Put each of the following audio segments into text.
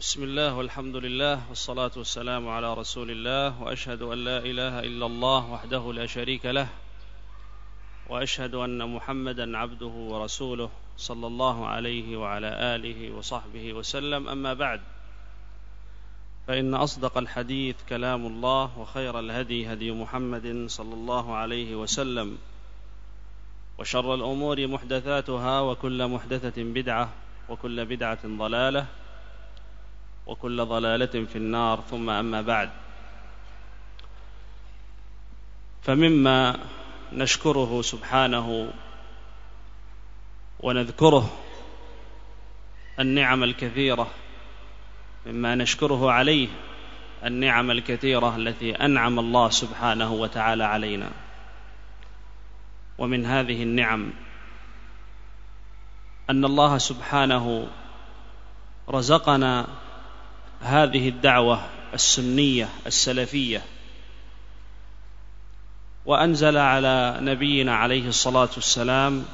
بسم الله والحمد لله والصلاة والسلام على رسول الله وأشهد أن لا إله إلا الله وحده لا شريك له وأشهد أن محمدا عبده ورسوله صلى الله عليه وعلى آله وصحبه وسلم. أما بعد فإن أصدق الحديث كلام الله وخير الهدي هدي محمد صلى الله عليه وسلم وشر الأمور محدثاتها وكل محدثة بدعة وكل بدعة ضلالة وكل ضلالة في النار ثم أما بعد. فمما نشكره سبحانه ونذكره النعم الكثيرة مما نشكره عليه النعم الكثيرة التي أنعم الله سبحانه وتعالى علينا. ومن هذه النعم أن الله سبحانه رزقنا هذه الدعوة السنية السلفية. وأنزل على نبينا عليه الصلاة والسلام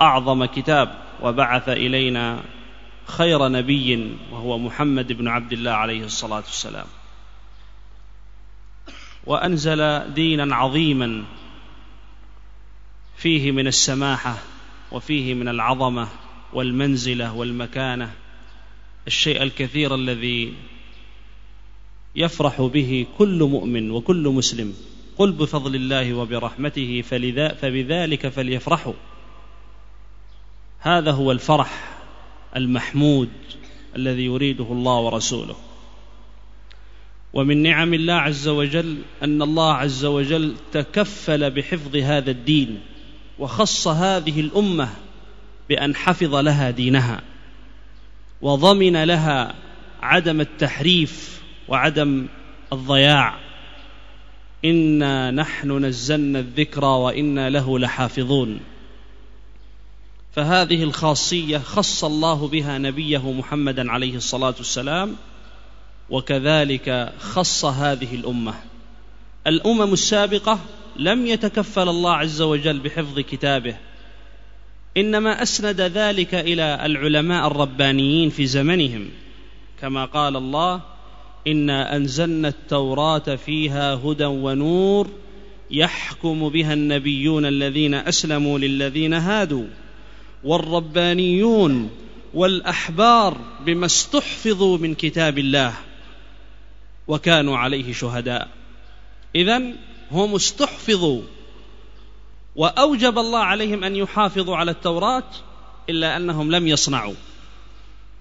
أعظم كتاب وبعث إلينا خير نبي وهو محمد بن عبد الله عليه الصلاة والسلام. وأنزل دينا عظيما فيه من السماحة وفيه من العظمة والمنزلة والمكانة الشيء الكثير الذي يفرح به كل مؤمن وكل مسلم. قل بفضل الله وبرحمته فلذا فبذلك فليفرحوا. هذا هو الفرح المحمود الذي يريده الله ورسوله. ومن نعم الله عز وجل أن الله عز وجل تكفل بحفظ هذا الدين وخص هذه الأمة بأن حفظ لها دينها. وضمن لها عدم التحريف وعدم الضياع. إنا نحن نزلنا الذكرى وإنا له لحافظون. فهذه الخاصية خص الله بها نبيه محمدا عليه الصلاة والسلام وكذلك خص هذه الأمة. الأمم السابقة لم يتكفل الله عز وجل بحفظ كتابه إنما أسند ذلك إلى العلماء الربانيين في زمنهم كما قال الله إنا أنزلنا التوراة فيها هدى ونور يحكم بها النبيون الذين أسلموا للذين هادوا والربانيون والأحبار بما استحفظوا من كتاب الله وكانوا عليه شهداء. اذا هم استحفظوا وأوجب الله عليهم أن يحافظوا على التوراة إلا أنهم لم يصنعوا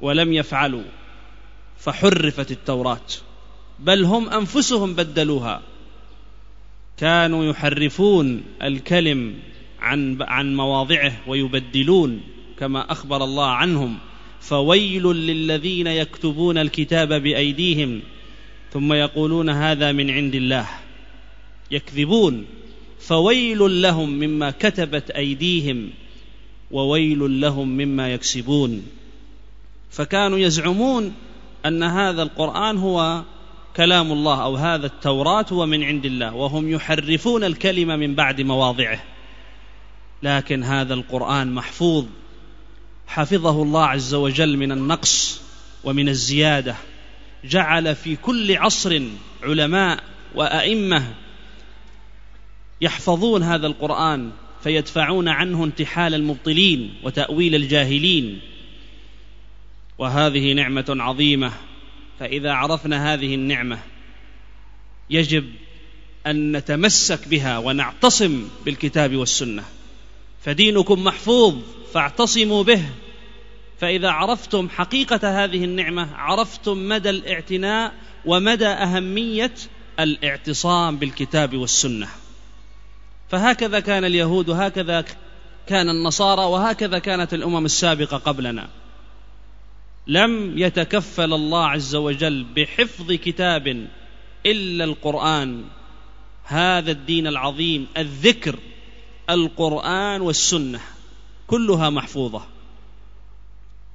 ولم يفعلوا فحرفت التوراة بل هم أنفسهم بدلوها. كانوا يحرفون الكلم عن عن مواضعه ويبدلون كما أخبر الله عنهم. فويل للذين يكتبون الكتاب بأيديهم ثم يقولون هذا من عند الله. يكذبون. فويل لهم مما كتبت أيديهم وويل لهم مما يكسبون. فكانوا يزعمون أن هذا القرآن هو كلام الله أو هذا التوراة هو من عند الله وهم يحرفون الكلمة من بعد مواضعه. لكن هذا القرآن محفوظ حفظه الله عز وجل من النقص ومن الزيادة جعل في كل عصر علماء وأئمة يحفظون هذا القرآن فيدفعون عنه انتحال المبطلين وتأويل الجاهلين. وهذه نعمة عظيمة. فإذا عرفنا هذه النعمة يجب أن نتمسك بها ونعتصم بالكتاب والسنة. فدينكم محفوظ فاعتصموا به. فإذا عرفتم حقيقة هذه النعمة عرفتم مدى الاعتناء ومدى أهمية الاعتصام بالكتاب والسنة. فهكذا كان اليهود وهكذا كان النصارى وهكذا كانت الأمم السابقة قبلنا. لم يتكفل الله عز وجل بحفظ كتاب إلا القرآن. هذا الدين العظيم الذكر القرآن والسنة كلها محفوظة.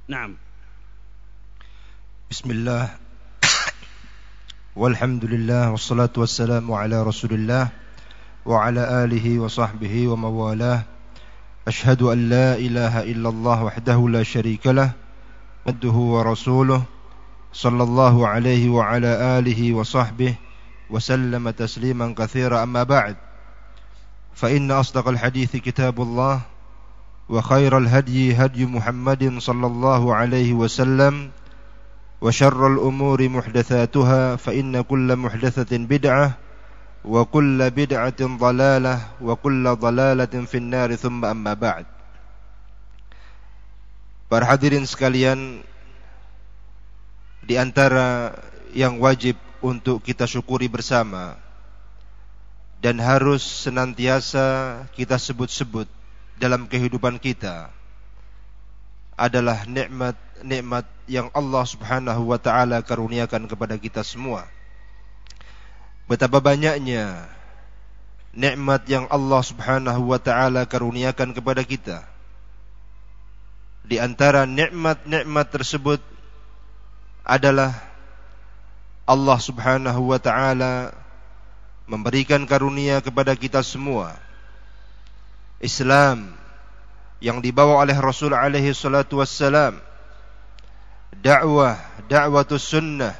نعم. بسم الله. والحمد لله والصلاة والسلام على رسول الله. وعلى آله وصحبه وموالاه أشهد أن لا إله إلا الله وحده لا شريك له مده ورسوله صلى الله عليه وعلى آله وصحبه وسلم تسليما كثيرا. أما بعد فإن أصدق الحديث كتاب الله وخير الهدي هدي محمد صلى الله عليه وسلم وشر الأمور محدثاتها فإن كل محدثة بدعة وكل بدعة ضلالة وكل ضلالة في النار ثم أما بعد Para hadirin sekalian Di antara yang wajib untuk kita syukuri bersama Dan harus senantiasa kita sebut-sebut dalam kehidupan kita Adalah nikmat-nikmat yang Allah subhanahu wa ta'ala karuniakan kepada kita semua Betapa banyaknya nikmat yang Allah subhanahu wa ta'ala karuniakan kepada kita di antara nikmat-nikmat tersebut adalah Allah Subhanahu wa taala memberikan karunia kepada kita semua. Islam yang dibawa oleh Rasul alaihi salatu wassalam dakwah dakwatus sunnah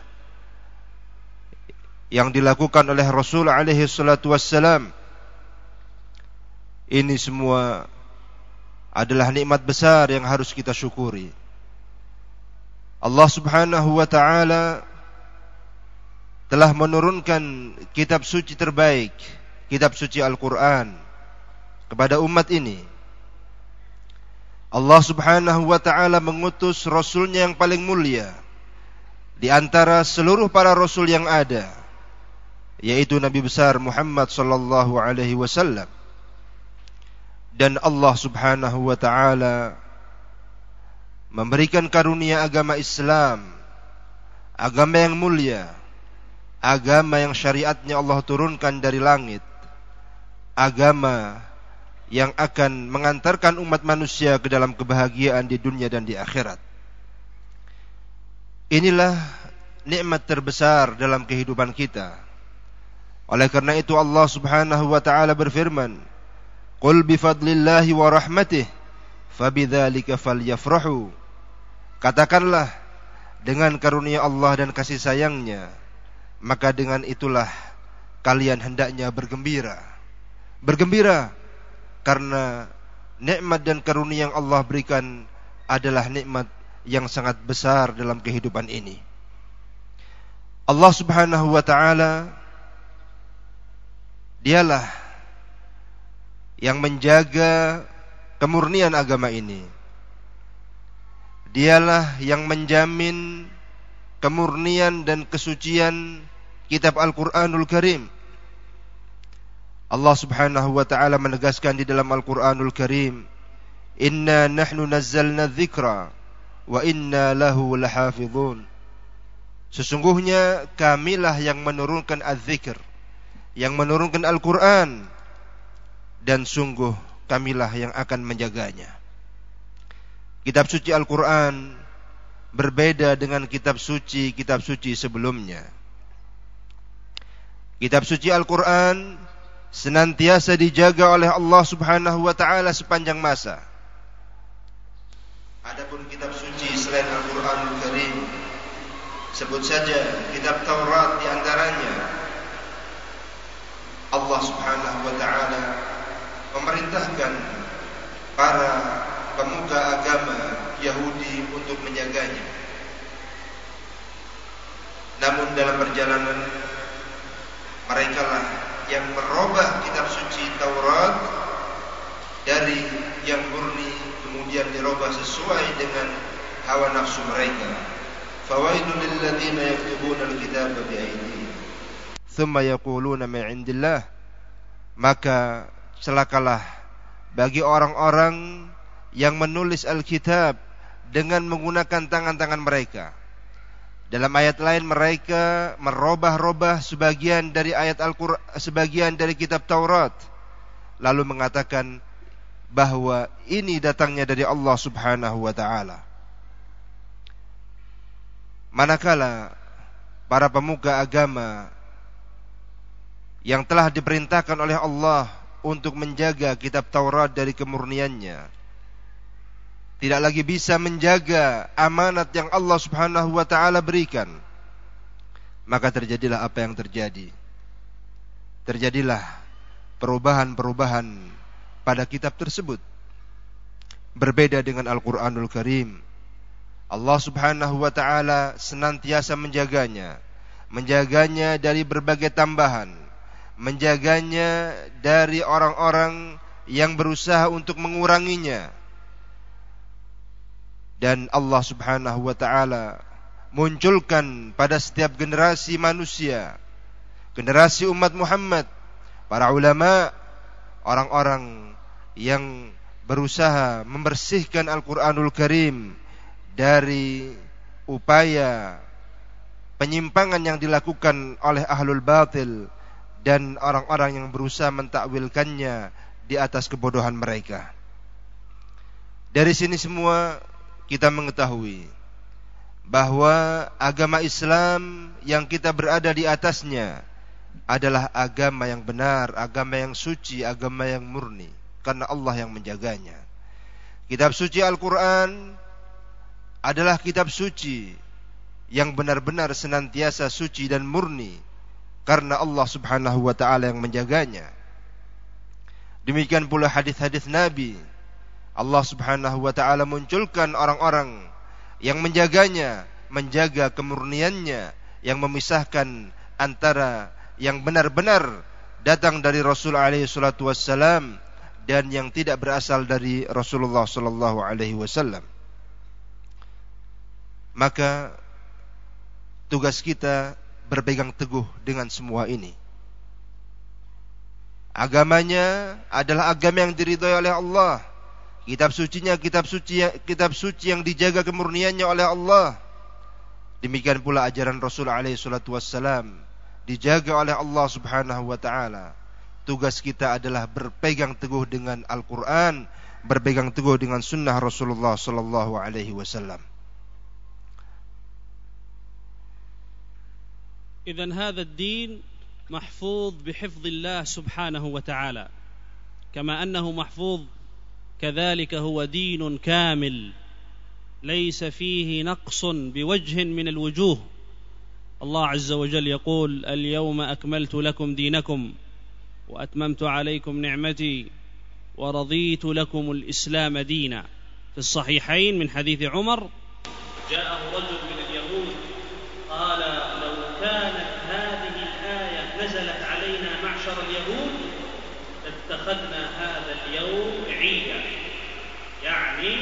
yang dilakukan oleh Rasul alaihi salatu wassalam ini semua adalah nikmat besar yang harus kita syukuri. Allah Subhanahu wa taala telah menurunkan kitab suci terbaik, kitab suci Al-Qur'an kepada umat ini. Allah Subhanahu wa taala mengutus rasulnya yang paling mulia di antara seluruh para rasul yang ada, yaitu Nabi besar Muhammad sallallahu alaihi wasallam dan Allah Subhanahu wa taala memberikan karunia agama Islam, agama yang mulia, agama yang syariatnya Allah turunkan dari langit, agama yang akan mengantarkan umat manusia ke dalam kebahagiaan di dunia dan di akhirat. Inilah nikmat terbesar dalam kehidupan kita. Oleh karena itu Allah Subhanahu wa taala berfirman, Qul bifadlillahi wa rahmatih fabidzalika falyafrahu. Katakanlah dengan karunia Allah dan kasih sayangnya maka dengan itulah kalian hendaknya bergembira. Bergembira karena nikmat dan karunia yang Allah berikan adalah nikmat yang sangat besar dalam kehidupan ini. Allah Subhanahu wa taala dialah yang menjaga kemurnian agama ini. Dialah yang menjamin kemurnian dan kesucian kitab Al-Qur'anul Karim. Allah Subhanahu wa taala menegaskan di dalam Al-Qur'anul Karim, "Inna nahnu nazzalna dzikra wa inna lahu lahafizun." Sesungguhnya kamilah yang menurunkan az-zikr, yang menurunkan Al-Qur'an dan sungguh kamilah yang akan menjaganya. Kitab suci Al-Quran berbeda dengan kitab suci kitab suci sebelumnya. Kitab suci Al-Quran senantiasa dijaga oleh Allah Subhanahu wa taala sepanjang masa. Adapun kitab suci selain Al-Qur'anul Karim sebut saja kitab Taurat di antaranya Allah Subhanahu wa taala memerintahkan para pemuka agama Yahudi untuk menjaganya. Namun dalam perjalanan mereka lah yang merubah kitab suci Taurat dari yang murni kemudian dirubah sesuai dengan hawa nafsu mereka. Fawaidul lil ladzina yaktubuna al-kitaba bi aydihim. Thumma yaquluna min 'indillah. Maka celakalah bagi orang-orang yang menulis Alkitab dengan menggunakan tangan-tangan mereka. Dalam ayat lain mereka merubah-rubah sebagian dari ayat Al-Qur'an, sebagian dari kitab Taurat lalu mengatakan bahwa ini datangnya dari Allah Subhanahu wa taala. Manakala para pemuka agama yang telah diperintahkan oleh Allah untuk menjaga kitab Taurat dari kemurniannya. tidak lagi bisa menjaga amanat yang Allah Subhanahu wa taala berikan. Maka terjadilah apa yang terjadi. Terjadilah perubahan-perubahan pada kitab tersebut. Berbeda dengan Al-Qur'anul Karim. Allah Subhanahu wa taala senantiasa menjaganya. Menjaganya dari berbagai tambahan menjaganya dari orang-orang yang berusaha untuk menguranginya. Dan Allah Subhanahu wa taala munculkan pada setiap generasi manusia generasi umat Muhammad para ulama orang-orang yang berusaha membersihkan Al-Qur'anul Karim dari upaya penyimpangan yang dilakukan oleh ahlul batil dan orang-orang yang berusaha mentakwilkannya di atas kebodohan mereka. Dari sini semua kita mengetahui bahwa agama Islam yang kita berada di atasnya adalah agama yang benar, agama yang suci, agama yang murni karena Allah yang menjaganya. Kitab suci Al-Qur'an adalah kitab suci yang benar-benar senantiasa suci dan murni karena Allah Subhanahu wa taala yang menjaganya. Demikian pula hadis-hadis Nabi Allah Subhanahu wa taala munculkan orang-orang yang menjaganya, menjaga kemurniannya, yang memisahkan antara yang benar-benar datang dari Rasul alaihi salatu wassalam dan yang tidak berasal dari Rasulullah sallallahu alaihi wasallam. Maka tugas kita berpegang teguh dengan semua ini. Agamanya adalah agama yang diridhoi oleh Allah Kitab sucinya kitab suci kitab suci yang dijaga kemurniannya oleh Allah. Demikian pula ajaran Rasul alaihi salatu wassalam dijaga oleh Allah Subhanahu wa taala. Tugas kita adalah berpegang teguh dengan Al-Qur'an, berpegang teguh dengan sunnah Rasulullah sallallahu alaihi wasallam. إذن هذا الدين محفوظ بحفظ الله سبحانه وتعالى كما أنه محفوظ كذلك هو دين كامل ليس فيه نقص بوجه من الوجوه. الله عز وجل يقول اليوم أكملت لكم دينكم وأتممت عليكم نعمتي ورضيت لكم الإسلام دينا. في الصحيحين من حديث عمر جاءه رجل من اليهود قال لو كانت هذه الايه نزلت علينا معشر اليهود لاتخذنا هذا اليوم عيدا. يعني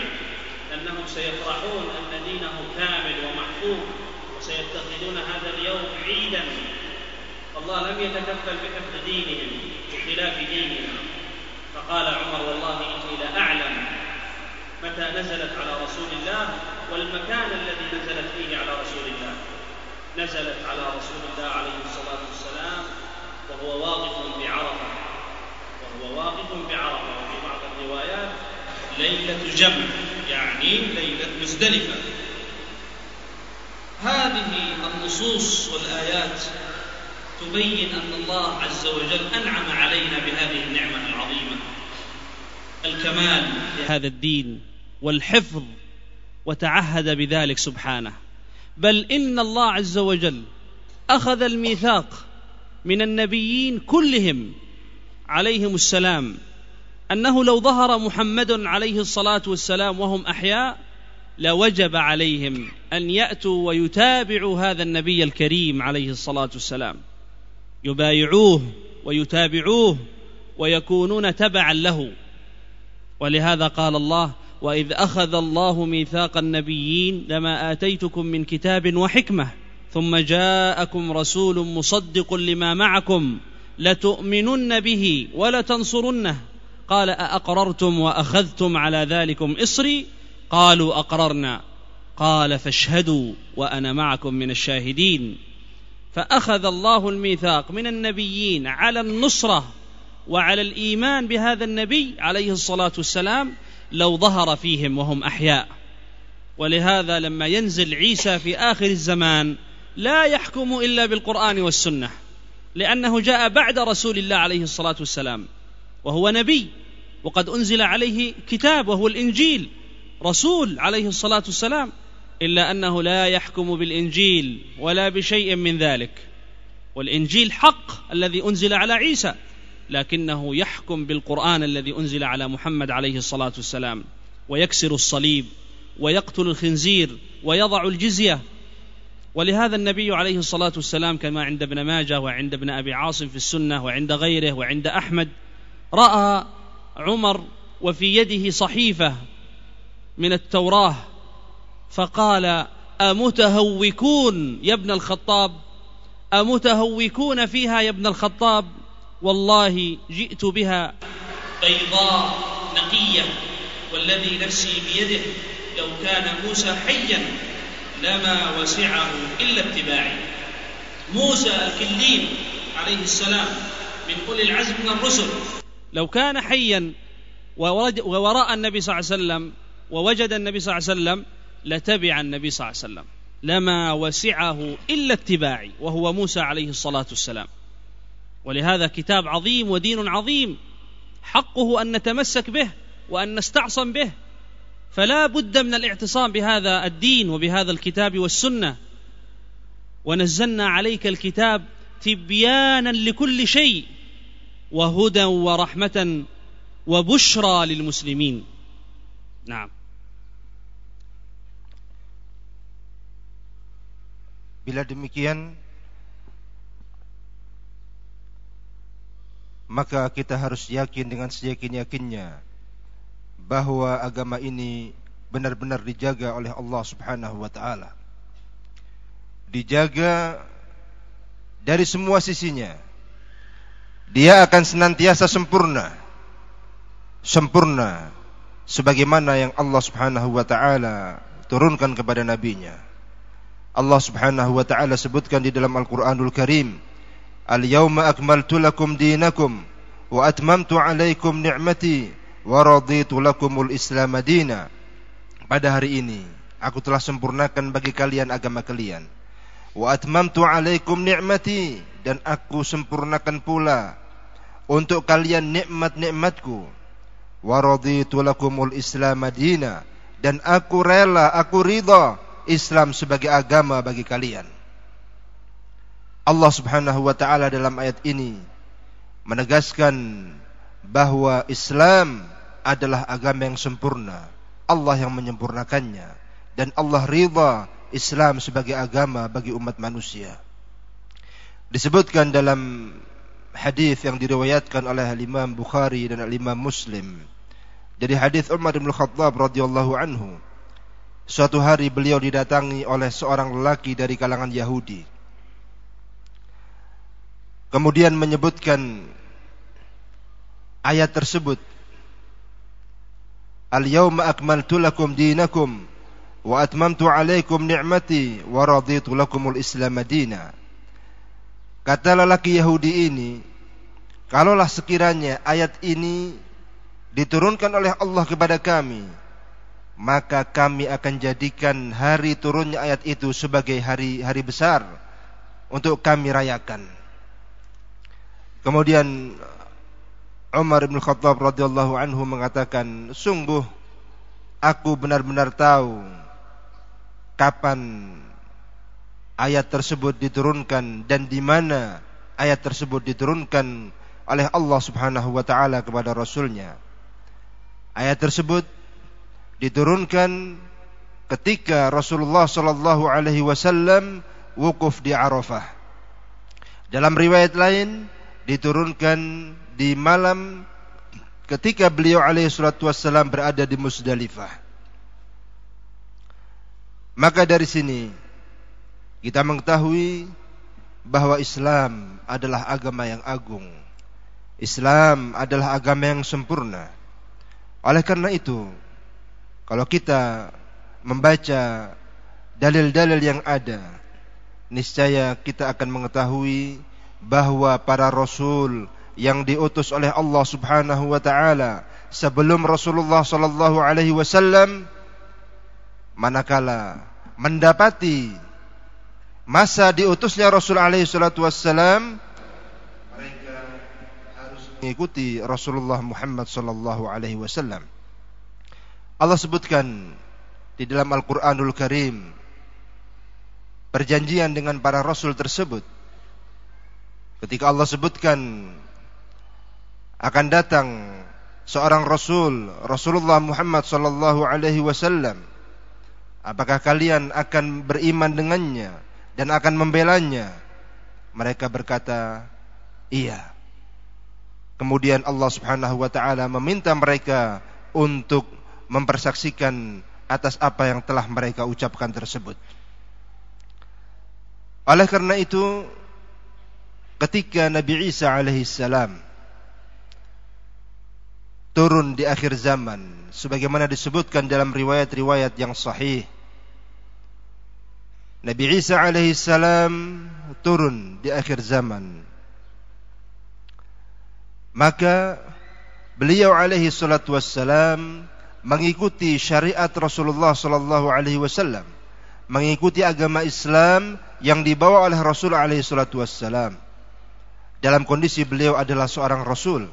أنهم سيفرحون أن دينه كامل ومحفوظ وسيتخذون هذا اليوم عيدا. فالله لم يتكفل بحفظ دينهم بخلاف ديننا فقال عمر والله إني لأعلم متى نزلت على رسول الله والمكان الذي نزلت فيه على رسول الله. نزلت على رسول الله عليه الصلاة والسلام وهو واقف بعرفة. وهو واقف بعرفة. وفي الروايات ليلة جمع يعني ليلة مزدلفة. هذه النصوص والآيات تبين أن الله عز وجل أنعم علينا بهذه النعمة العظيمة. الكمال لهذا الدين والحفظ وتعهد بذلك سبحانه. بل إن الله عز وجل أخذ الميثاق من النبيين كلهم عليهم السلام أنه لو ظهر محمد عليه الصلاة والسلام وهم أحياء لوجب عليهم أن يأتوا ويتابعوا هذا النبي الكريم عليه الصلاة والسلام. يبايعوه ويتابعوه ويكونون تبعا له. ولهذا قال الله وإذ أخذ الله ميثاق النبيين لما آتيتكم من كتاب وحكمة ثم جاءكم رسول مصدق لما معكم لتؤمنن به ولتنصرنه. قال أأقررتم وأخذتم على ذلكم إصري؟ قالوا أقررنا. قال فاشهدوا وأنا معكم من الشاهدين. فأخذ الله الميثاق من النبيين على النصرة وعلى الإيمان بهذا النبي عليه الصلاة والسلام لو ظهر فيهم وهم أحياء. ولهذا لما ينزل عيسى في آخر الزمان لا يحكم إلا بالقرآن والسنة لأنه جاء بعد رسول الله عليه الصلاة والسلام. وهو نبي وقد أنزل عليه كتاب وهو الإنجيل رسول عليه الصلاة والسلام إلا أنه لا يحكم بالإنجيل ولا بشيء من ذلك. والإنجيل حق الذي أنزل على عيسى لكنه يحكم بالقرآن الذي أنزل على محمد عليه الصلاة والسلام. ويكسر الصليب ويقتل الخنزير ويضع الجزية. ولهذا النبي عليه الصلاة والسلام كما عند ابن ماجه وعند ابن أبي عاصم في السنة وعند غيره وعند أحمد رأى عمر وفي يده صحيفة من التوراة فقال أمتهوكون يا ابن الخطاب؟ أمتهوكون فيها يا ابن الخطاب؟ والله جئت بها بيضاء نقية والذي نفسي بيده لو كان موسى حيا لما وسعه إلا اتباعي. موسى الكليم عليه السلام من أولي العزم من الرسل. لو كان حيا ووراء النبي صلى الله عليه وسلم ووجد النبي صلى الله عليه وسلم لتبع النبي صلى الله عليه وسلم. لما وسعه إلا اتباعي وهو موسى عليه الصلاة والسلام. ولهذا كتاب عظيم ودين عظيم. حقه أن نتمسك به وأن نستعصم به. فلا بد من الاعتصام بهذا الدين وبهذا الكتاب والسنة. ونزلنا عليك الكتاب تبيانا لكل شيء. وهدى ورحمة وبشرى للمسلمين نعم Bila demikian maka kita harus yakin dengan seyakin-yakinnya bahwa agama ini benar-benar dijaga oleh Allah Subhanahu wa taala. Dijaga dari semua sisinya. Dia akan senantiasa sempurna. Sempurna sebagaimana yang Allah Subhanahu wa taala turunkan kepada nabinya. Allah Subhanahu wa taala sebutkan di dalam Al-Qur'anul Karim, "Al-yauma akmaltu lakum dinakum wa atmamtu 'alaikum ni'mati wa raditu lakumul Islam madina." Pada hari ini aku telah sempurnakan bagi kalian agama kalian. Wa atmamtu 'alaikum ni'mati dan aku sempurnakan pula untuk kalian nikmat-nikmatku. Wa lakumul Islam madina dan aku rela, aku ridha Islam sebagai agama bagi kalian. Allah Subhanahu wa taala dalam ayat ini menegaskan bahwa Islam adalah agama yang sempurna. Allah yang menyempurnakannya dan Allah ridha Islam sebagai agama bagi umat manusia. Disebutkan dalam hadis yang diriwayatkan oleh Imam Bukhari dan Imam Muslim dari hadis Umar bin Khattab radhiyallahu anhu Suatu hari beliau didatangi oleh seorang lelaki dari kalangan Yahudi. Kemudian menyebutkan ayat tersebut. Al-yawma akmaltu lakum dinakum wa atmamtu alaikum ni'mati wa raditu lakumul Islam madina. Kata lelaki Yahudi ini, kalaulah sekiranya ayat ini diturunkan oleh Allah kepada kami, maka kami akan jadikan hari turunnya ayat itu sebagai hari hari besar untuk kami rayakan. Kemudian Umar bin Khattab radhiyallahu anhu mengatakan, sungguh aku benar-benar tahu kapan ayat tersebut diturunkan dan di mana ayat tersebut diturunkan oleh Allah Subhanahu wa taala kepada rasulnya. Ayat tersebut diturunkan ketika Rasulullah sallallahu alaihi wasallam wukuf di Arafah. Dalam riwayat lain diturunkan di malam ketika beliau alaihi salatu wasallam berada di Musdalifah. Maka dari sini kita mengetahui bahwa Islam adalah agama yang agung. Islam adalah agama yang sempurna. Oleh karena itu, kalau kita membaca dalil-dalil yang ada, niscaya kita akan mengetahui bahwa para rasul yang diutus oleh Allah Subhanahu wa taala sebelum Rasulullah sallallahu alaihi wasallam manakala mendapati masa diutusnya Rasul alaihi salatu harus mengikuti Rasulullah Muhammad sallallahu alaihi wasallam Allah sebutkan di dalam Al-Qur'anul Karim perjanjian dengan para rasul tersebut. Ketika Allah sebutkan akan datang seorang rasul, Rasulullah Muhammad sallallahu alaihi wasallam. Apakah kalian akan beriman dengannya dan akan membelanya? Mereka berkata, "Iya." Kemudian Allah Subhanahu wa taala meminta mereka untuk mempersaksikan atas apa yang telah mereka ucapkan tersebut. Oleh karena itu ketika Nabi Isa alaihissalam turun di akhir zaman sebagaimana disebutkan dalam riwayat-riwayat yang sahih Nabi Isa alaihissalam turun di akhir zaman maka beliau alaihi salatu wassalam mengikuti syariat Rasulullah sallallahu alaihi wasallam, mengikuti agama Islam yang dibawa oleh Rasul alaihi salatu wassalam. Dalam kondisi beliau adalah seorang rasul.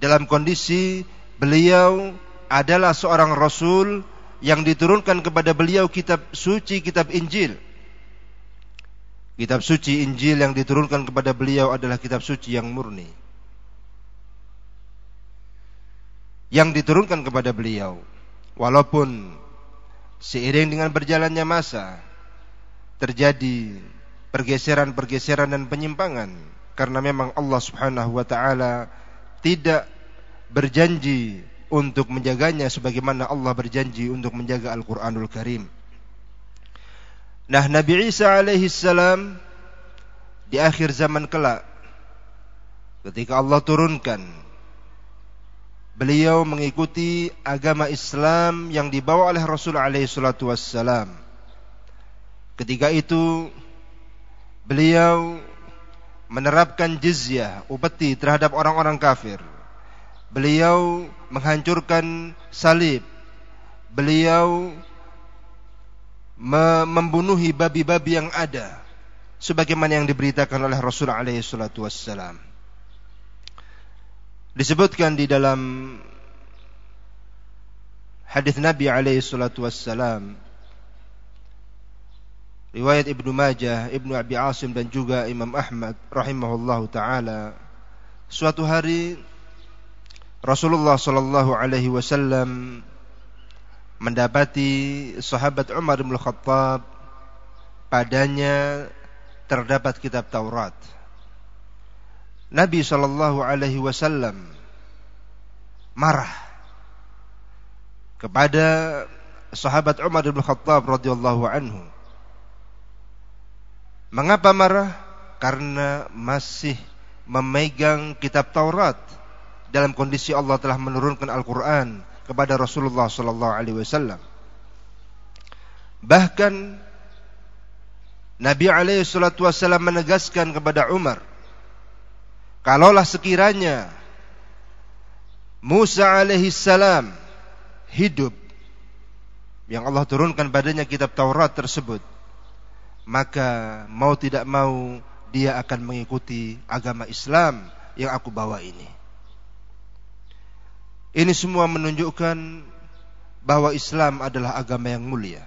Dalam kondisi beliau adalah seorang rasul yang diturunkan kepada beliau kitab suci kitab Injil. Kitab suci Injil yang diturunkan kepada beliau adalah kitab suci yang murni. Yang diturunkan kepada beliau. Walaupun seiring dengan berjalannya masa terjadi pergeseran-pergeseran dan penyimpangan karena memang Allah Subhanahu wa taala tidak berjanji untuk menjaganya sebagaimana Allah berjanji untuk menjaga Al-Qur'anul Karim. Nah, Nabi Isa alaihi salam di akhir zaman kelak ketika Allah turunkan beliau mengikuti agama Islam yang dibawa oleh Rasul alaihi salatu wassalam. Ketika itu beliau menerapkan jizyah upeti terhadap orang-orang kafir. Beliau menghancurkan salib. Beliau membunuhi babi-babi yang ada sebagaimana yang diberitakan oleh Rasul alaihi salatu wassalam disebutkan di dalam hadis Nabi alaihi salatu wassalam. Riwayat Ibnu Majah, Ibnu Abi Asim dan juga Imam Ahmad rahimahullahu taala. Suatu hari Rasulullah sallallahu alaihi wasallam mendapati sahabat Umar bin Khattab padanya terdapat kitab Taurat Nabi Shallallahu Alaihi Wasallam marah kepada sahabat Umar bin Khattab radhiyallahu anhu. Mengapa marah? Karena masih memegang kitab Taurat dalam kondisi Allah telah menurunkan Al-Quran kepada Rasulullah Sallallahu Alaihi Wasallam. Bahkan Nabi Alaihi Wasallam menegaskan kepada Umar Kalaulah sekiranya Musa alaihi salam hidup yang Allah turunkan padanya kitab Taurat tersebut, maka mau tidak mau dia akan mengikuti agama Islam yang aku bawa ini. Ini semua menunjukkan bahwa Islam adalah agama yang mulia.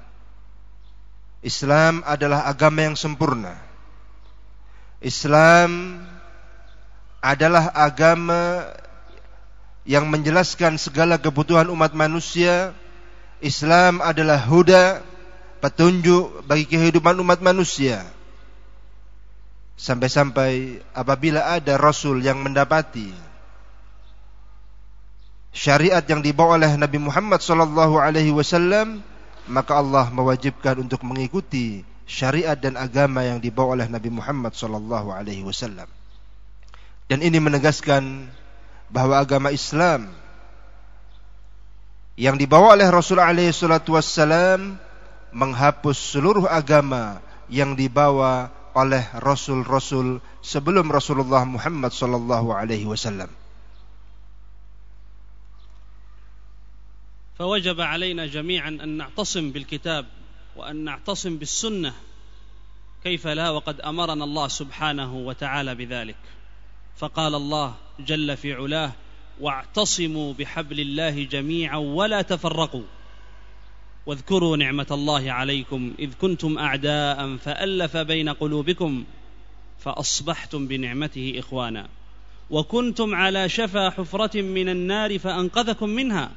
Islam adalah agama yang sempurna. Islam adalah agama yang menjelaskan segala kebutuhan umat manusia. Islam adalah huda, petunjuk bagi kehidupan umat manusia. Sampai-sampai apabila ada rasul yang mendapati syariat yang dibawa oleh Nabi Muhammad sallallahu alaihi wasallam, maka Allah mewajibkan untuk mengikuti syariat dan agama yang dibawa oleh Nabi Muhammad sallallahu alaihi wasallam. Dan ini menegaskan bahwa agama Islam yang dibawa oleh Rasul alaihi salatu wassalam menghapus seluruh agama yang dibawa oleh rasul-rasul sebelum Rasulullah Muhammad wasallam. فوجب علينا جميعا ان نعتصم بالكتاب وان نعتصم بالسنه كيف لا وقد امرنا الله سبحانه وتعالى بذلك فقال الله جل في علاه واعتصموا بحبل الله جميعا ولا تفرقوا واذكروا نعمة الله عليكم إذ كنتم أعداء فألف بين قلوبكم فأصبحتم بنعمته إخوانا وكنتم على شفا حفرة من النار فأنقذكم منها.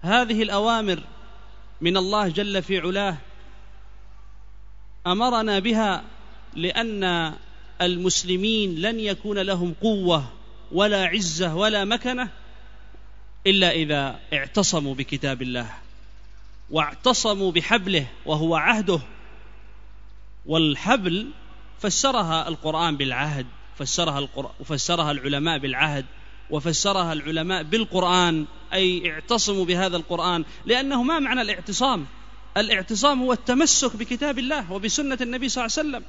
هذه الأوامر من الله جل في علاه أمرنا بها لأن المسلمين لن يكون لهم قوة ولا عزة ولا مكنة إلا إذا اعتصموا بكتاب الله واعتصموا بحبله وهو عهده. والحبل فسرها القرآن بالعهد فسرها القرآن وفسرها العلماء بالعهد وفسرها العلماء بالقرآن أي اعتصموا بهذا القرآن لأنه ما معنى الاعتصام؟ الاعتصام هو التمسك بكتاب الله وبسنة النبي صلى الله عليه وسلم.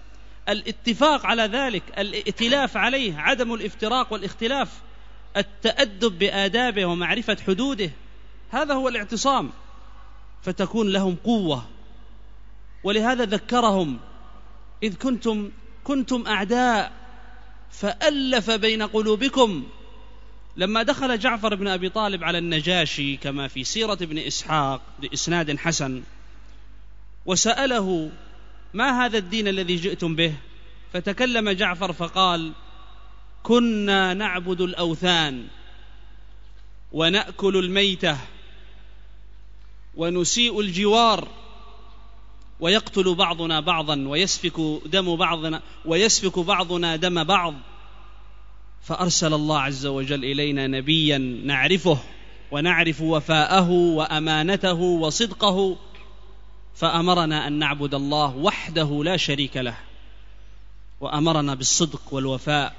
الاتفاق على ذلك الائتلاف عليه عدم الافتراق والاختلاف التأدب بآدابه ومعرفة حدوده هذا هو الاعتصام. فتكون لهم قوة. ولهذا ذكرهم إذ كنتم كنتم أعداء فألف بين قلوبكم. لما دخل جعفر بن أبي طالب على النجاشي كما في سيرة ابن إسحاق بإسناد حسن وسأله ما هذا الدين الذي جئتم به؟ فتكلم جعفر فقال كنا نعبد الأوثان ونأكل الميتة ونسيء الجوار ويقتل بعضنا بعضا ويسفك دم بعضنا ويسفك بعضنا دم بعض. فأرسل الله عز وجل إلينا نبيا نعرفه ونعرف وفاءه وأمانته وصدقه فأمرنا أن نعبد الله وحده لا شريك له وأمرنا بالصدق والوفاء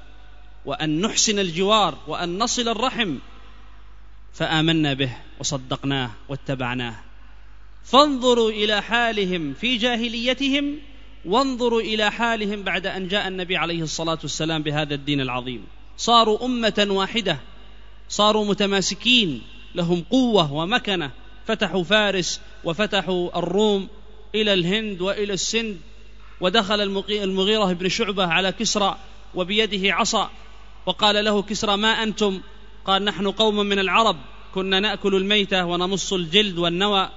وأن نحسن الجوار وأن نصل الرحم. فآمنا به وصدقناه واتبعناه. فانظروا إلى حالهم في جاهليتهم وانظروا إلى حالهم بعد أن جاء النبي عليه الصلاة والسلام بهذا الدين العظيم. صاروا أمة واحدة صاروا متماسكين لهم قوة ومكنة. فتحوا فارس وفتحوا الروم إلى الهند وإلى السند ودخل المغيرة بن شعبة على كسرى وبيده عصا وقال له كسرى ما أنتم؟ قال نحن قوم من العرب كنا نأكل الميتة ونمص الجلد والنوى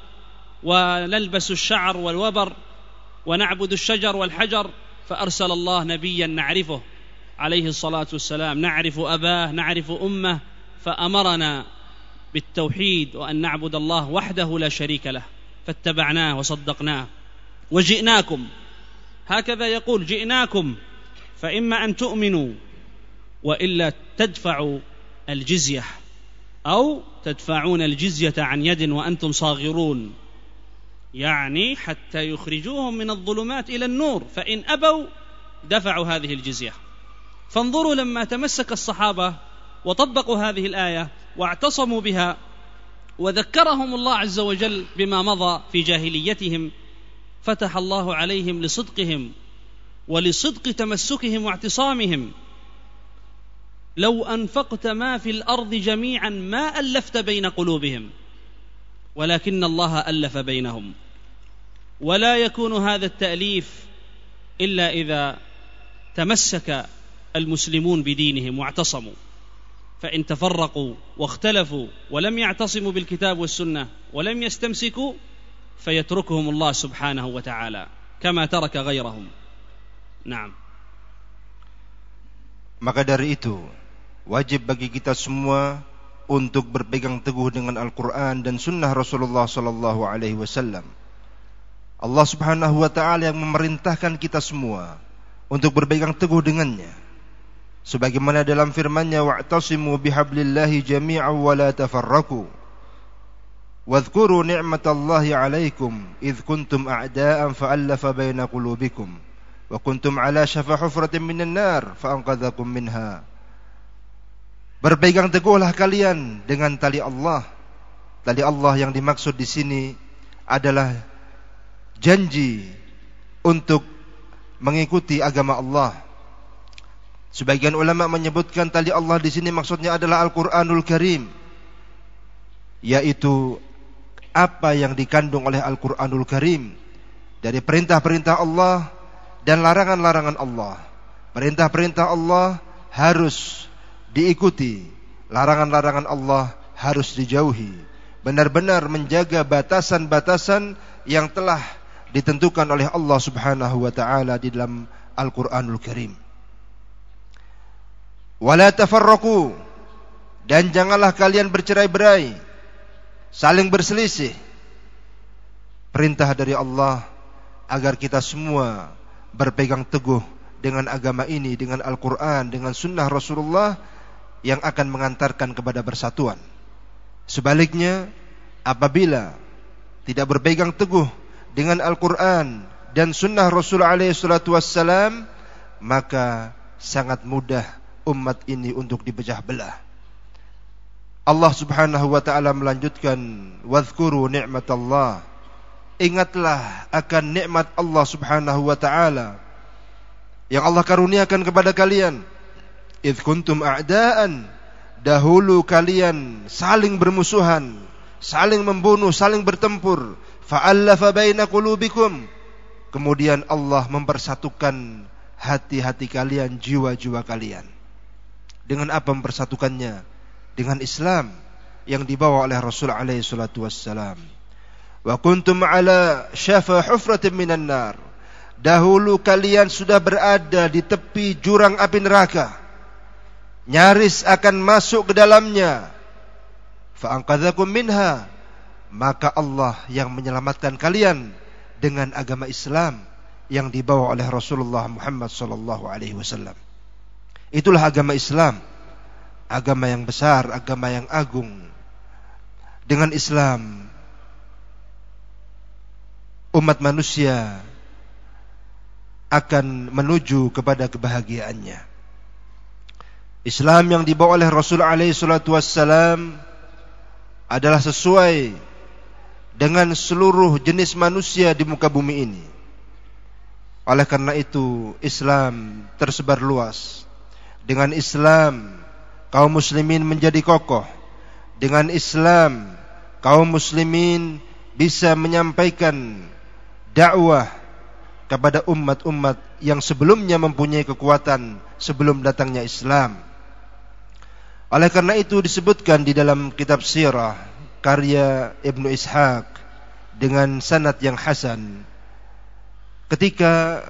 ونلبس الشعر والوبر ونعبد الشجر والحجر فأرسل الله نبيا نعرفه. عليه الصلاة والسلام نعرف أباه نعرف أمه فأمرنا بالتوحيد وأن نعبد الله وحده لا شريك له. فاتبعناه وصدقناه. وجئناكم. هكذا يقول جئناكم فإما أن تؤمنوا وإلا تدفعوا الجزية أو تدفعون الجزية عن يد وأنتم صاغرون. يعني حتى يخرجوهم من الظلمات إلى النور فإن أبوا دفعوا هذه الجزية. فانظروا لما تمسك الصحابة وطبقوا هذه الآية واعتصموا بها وذكرهم الله عز وجل بما مضى في جاهليتهم فتح الله عليهم لصدقهم ولصدق تمسكهم واعتصامهم. لو أنفقت ما في الأرض جميعا ما ألفت بين قلوبهم ولكن الله ألف بينهم. ولا يكون هذا التأليف إلا إذا تمسك المسلمون بدينهم واعتصموا. فان تفرقوا واختلفوا ولم يعتصموا بالكتاب والسنه ولم يستمسكوا فيتركهم الله سبحانه وتعالى كما ترك غيرهم نعم maka dari itu wajib bagi kita semua untuk berpegang teguh dengan Al-Quran dan Sunnah Rasulullah Sallallahu Alaihi Wasallam. Allah Subhanahu Wa Taala yang memerintahkan kita semua untuk berpegang teguh dengannya. Sebagaimana dalam firman-Nya wa'tasimu bihablillahi jami'an wa la tafarraqu. Wadhkuru ni'matallahi 'alaikum idh kuntum a'da'an fa'alafa baina qulubikum wa kuntum 'ala shafa hufratin minan nar fa'anqadhakum minha. Berpegang teguhlah kalian dengan tali Allah. Tali Allah yang dimaksud di sini adalah janji untuk mengikuti agama Allah. Sebagian ulama menyebutkan tali Allah di sini maksudnya adalah Al-Qur'anul Karim. Yaitu apa yang dikandung oleh Al-Qur'anul Karim dari perintah-perintah Allah dan larangan-larangan Allah. Perintah-perintah Allah harus diikuti larangan-larangan Allah harus dijauhi. Benar-benar menjaga batasan-batasan yang telah ditentukan oleh Allah Subhanahu wa taala di dalam Al-Qur'anul Karim. Wala tafarraqu dan janganlah kalian bercerai-berai, saling berselisih. Perintah dari Allah agar kita semua berpegang teguh dengan agama ini, dengan Al-Quran, dengan sunnah Rasulullah yang akan mengantarkan kepada persatuan. Sebaliknya, apabila tidak berpegang teguh dengan Al-Quran dan Sunnah Rasul alaihi salatu wassalam, maka sangat mudah umat ini untuk dipecah belah. Allah Subhanahu wa taala melanjutkan, "Wadhkuru ni'matallah." Ingatlah akan nikmat Allah Subhanahu wa taala yang Allah karuniakan kepada kalian. Idh kuntum a'daan. Dahulu kalian saling bermusuhan, saling membunuh, saling bertempur fa'allafa baina qulubikum kemudian Allah mempersatukan hati-hati kalian jiwa-jiwa kalian dengan apa mempersatukannya? Dengan Islam yang dibawa oleh Rasul alaihi salatu wassalam. Wa kuntum ala syafa hufratin minan nar. Dahulu kalian sudah berada di tepi jurang api neraka. Nyaris akan masuk ke dalamnya. Fa anqadzakum minha. Maka Allah yang menyelamatkan kalian dengan agama Islam yang dibawa oleh Rasulullah Muhammad sallallahu alaihi wasallam. Itulah agama Islam, agama yang besar, agama yang agung. Dengan Islam umat manusia akan menuju kepada kebahagiaannya. Islam yang dibawa oleh Rasul alaihi salatu wassalam adalah sesuai dengan seluruh jenis manusia di muka bumi ini. Oleh karena itu Islam tersebar luas. Dengan Islam kaum muslimin menjadi kokoh. Dengan Islam kaum muslimin bisa menyampaikan dakwah kepada umat-umat yang sebelumnya mempunyai kekuatan sebelum datangnya Islam. Oleh karena itu disebutkan di dalam kitab sirah karya Ibnu Ishaq dengan sanad yang hasan ketika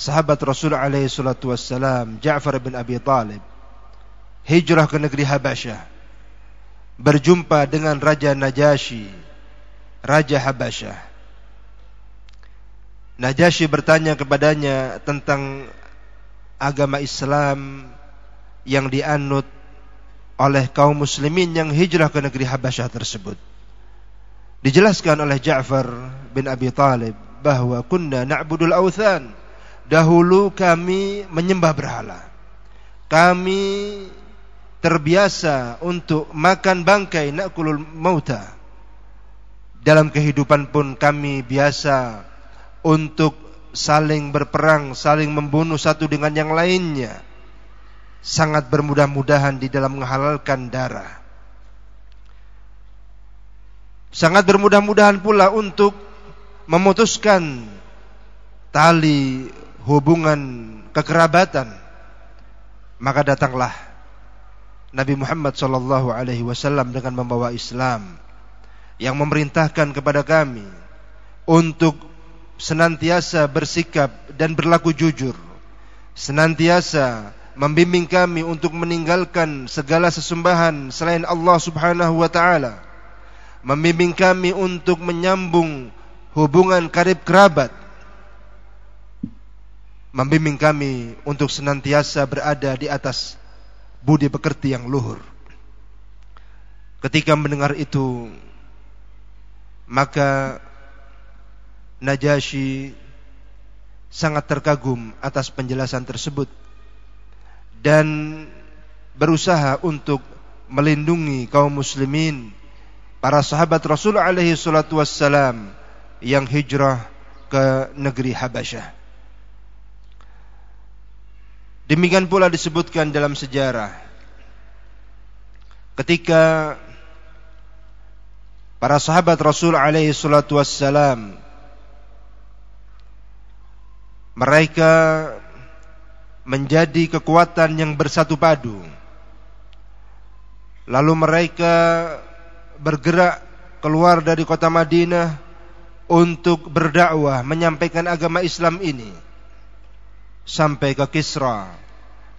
sahabat Rasul alaihi salatu wassalam Ja'far bin Abi Talib hijrah ke negeri Habasyah berjumpa dengan Raja Najasyi Raja Habasyah Najasyi bertanya kepadanya tentang agama Islam yang dianut oleh kaum muslimin yang hijrah ke negeri Habasyah tersebut. Dijelaskan oleh Ja'far bin Abi Talib bahwa kunna na'budul awthan. Dahulu kami menyembah berhala. Kami terbiasa untuk makan bangkai nakulul mauta. Dalam kehidupan pun kami biasa untuk saling berperang, saling membunuh satu dengan yang lainnya sangat bermudah-mudahan di dalam menghalalkan darah. Sangat bermudah-mudahan pula untuk memutuskan tali hubungan kekerabatan. Maka datanglah Nabi Muhammad sallallahu alaihi wasallam dengan membawa Islam yang memerintahkan kepada kami untuk senantiasa bersikap dan berlaku jujur, senantiasa membimbing kami untuk meninggalkan segala sesembahan selain Allah Subhanahu wa taala. Membimbing kami untuk menyambung hubungan karib kerabat. Membimbing kami untuk senantiasa berada di atas budi pekerti yang luhur. Ketika mendengar itu, maka Najasyi sangat terkagum atas penjelasan tersebut dan berusaha untuk melindungi kaum muslimin para sahabat Rasul alaihi salatu wassalam yang hijrah ke negeri Habasyah. Demikian pula disebutkan dalam sejarah ketika para sahabat Rasul alaihi salatu wassalam mereka menjadi kekuatan yang bersatu padu. Lalu mereka bergerak keluar dari kota Madinah untuk berdakwah menyampaikan agama Islam ini sampai ke Kisra,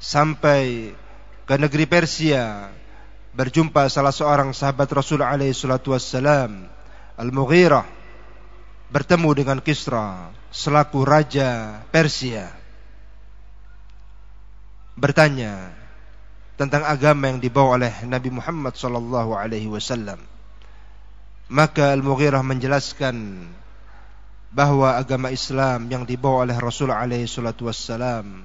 sampai ke negeri Persia, berjumpa salah seorang sahabat Rasul alaihi salatu wassalam, Al-Mughirah, bertemu dengan Kisra selaku raja Persia. Bertanya tentang agama yang dibawa oleh Nabi Muhammad sallallahu alaihi wasallam. Maka Al-Mughirah menjelaskan bahwa agama Islam yang dibawa oleh Rasul alaihi salatu wassalam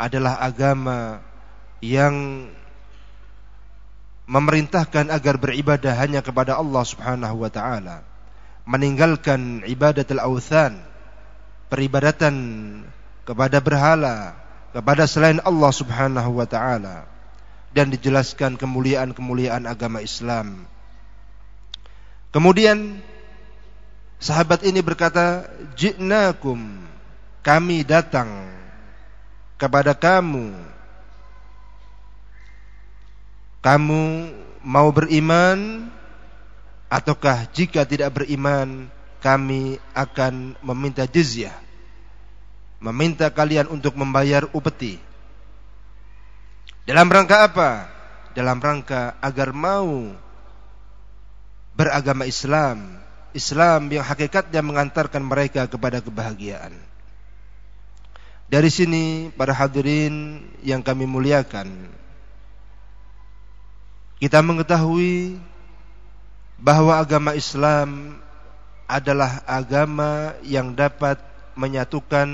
adalah agama yang memerintahkan agar beribadah hanya kepada Allah Subhanahu wa taala meninggalkan ibadat al-authan peribadatan kepada berhala kepada selain Allah Subhanahu wa taala dan dijelaskan kemuliaan-kemuliaan agama Islam. Kemudian Sahabat ini berkata, "Ji'nakum, kami datang kepada kamu. Kamu mau beriman ataukah jika tidak beriman, kami akan meminta jizyah. Meminta kalian untuk membayar upeti." Dalam rangka apa? Dalam rangka agar mau beragama Islam Islam yang hakikatnya mengantarkan mereka kepada kebahagiaan. Dari sini para hadirin yang kami muliakan, kita mengetahui bahwa agama Islam adalah agama yang dapat menyatukan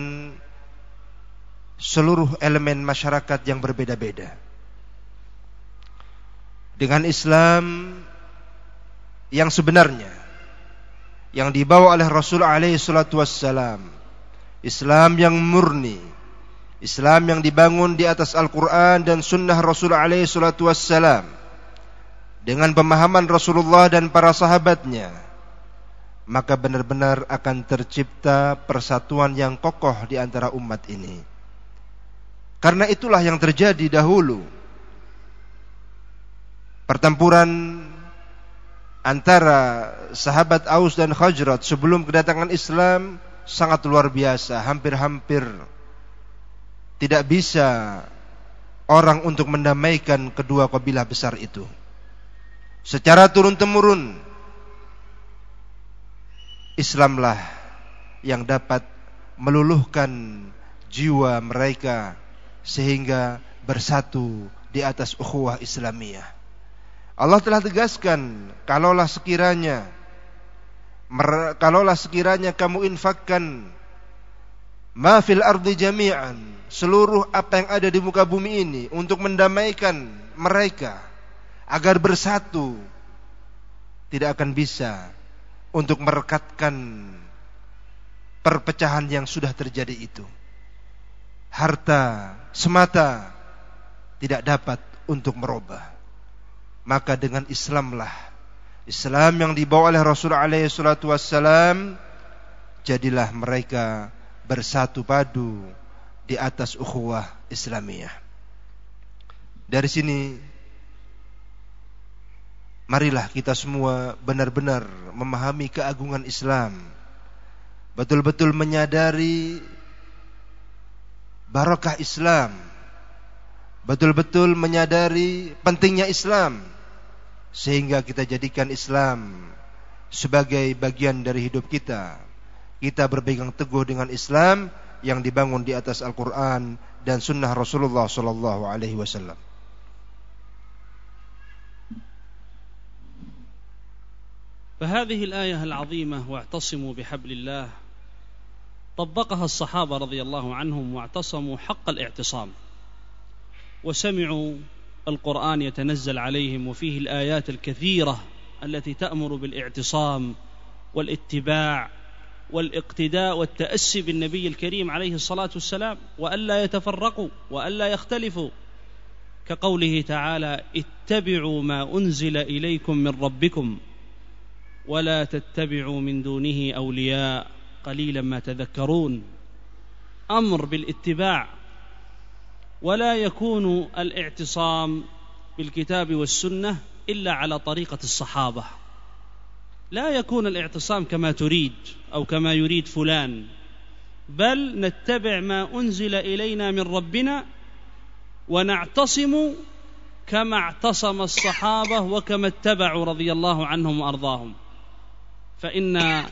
seluruh elemen masyarakat yang berbeda-beda. Dengan Islam yang sebenarnya yang dibawa oleh Rasul alaihi salatu wassalam. Islam yang murni. Islam yang dibangun di atas Al-Quran dan sunnah Rasul alaihi salatu wassalam. Dengan pemahaman Rasulullah dan para sahabatnya. Maka benar-benar akan tercipta persatuan yang kokoh di antara umat ini. Karena itulah yang terjadi dahulu. Pertempuran antara sahabat Aus dan Khajrat sebelum kedatangan Islam sangat luar biasa, hampir-hampir tidak bisa orang untuk mendamaikan kedua kabilah besar itu. Secara turun-temurun Islamlah yang dapat meluluhkan jiwa mereka sehingga bersatu di atas ukhuwah Islamiyah. Allah telah tegaskan, kalaulah sekiranya kalaulah sekiranya kamu infakkan ma fil ardi jami'an, seluruh apa yang ada di muka bumi ini untuk mendamaikan mereka agar bersatu, tidak akan bisa untuk merekatkan perpecahan yang sudah terjadi itu. Harta semata tidak dapat untuk merubah maka dengan Islamlah Islam yang dibawa oleh Rasul alaihi salatu wassalam jadilah mereka bersatu padu di atas ukhuwah Islamiyah. Dari sini marilah kita semua benar-benar memahami keagungan Islam. Betul-betul menyadari barakah Islam. Betul-betul menyadari pentingnya Islam sehingga kita jadikan Islam sebagai bagian dari hidup kita. Kita berpegang teguh dengan Islam yang dibangun di atas Al-Quran dan Sunnah Rasulullah Sallallahu Alaihi Wasallam. فهذه الآية العظيمة واعتصموا بحبل الله طبقها الصحابة رضي الله عنهم واعتصموا حق الاعتصام وسمعوا القرآن يتنزل عليهم وفيه الآيات الكثيرة التي تأمر بالاعتصام والاتباع والاقتداء والتأسي بالنبي الكريم عليه الصلاة والسلام وألا يتفرقوا وألا يختلفوا. كقوله تعالى اتبعوا ما أنزل إليكم من ربكم ولا تتبعوا من دونه أولياء. قليلا ما تذكرون. أمر بالاتباع ولا يكون الاعتصام بالكتاب والسنة إلا على طريقة الصحابة. لا يكون الاعتصام كما تريد أو كما يريد فلان بل نتبع ما أنزل إلينا من ربنا ونعتصم كما اعتصم الصحابة وكما اتبعوا رضي الله عنهم وأرضاهم. فإن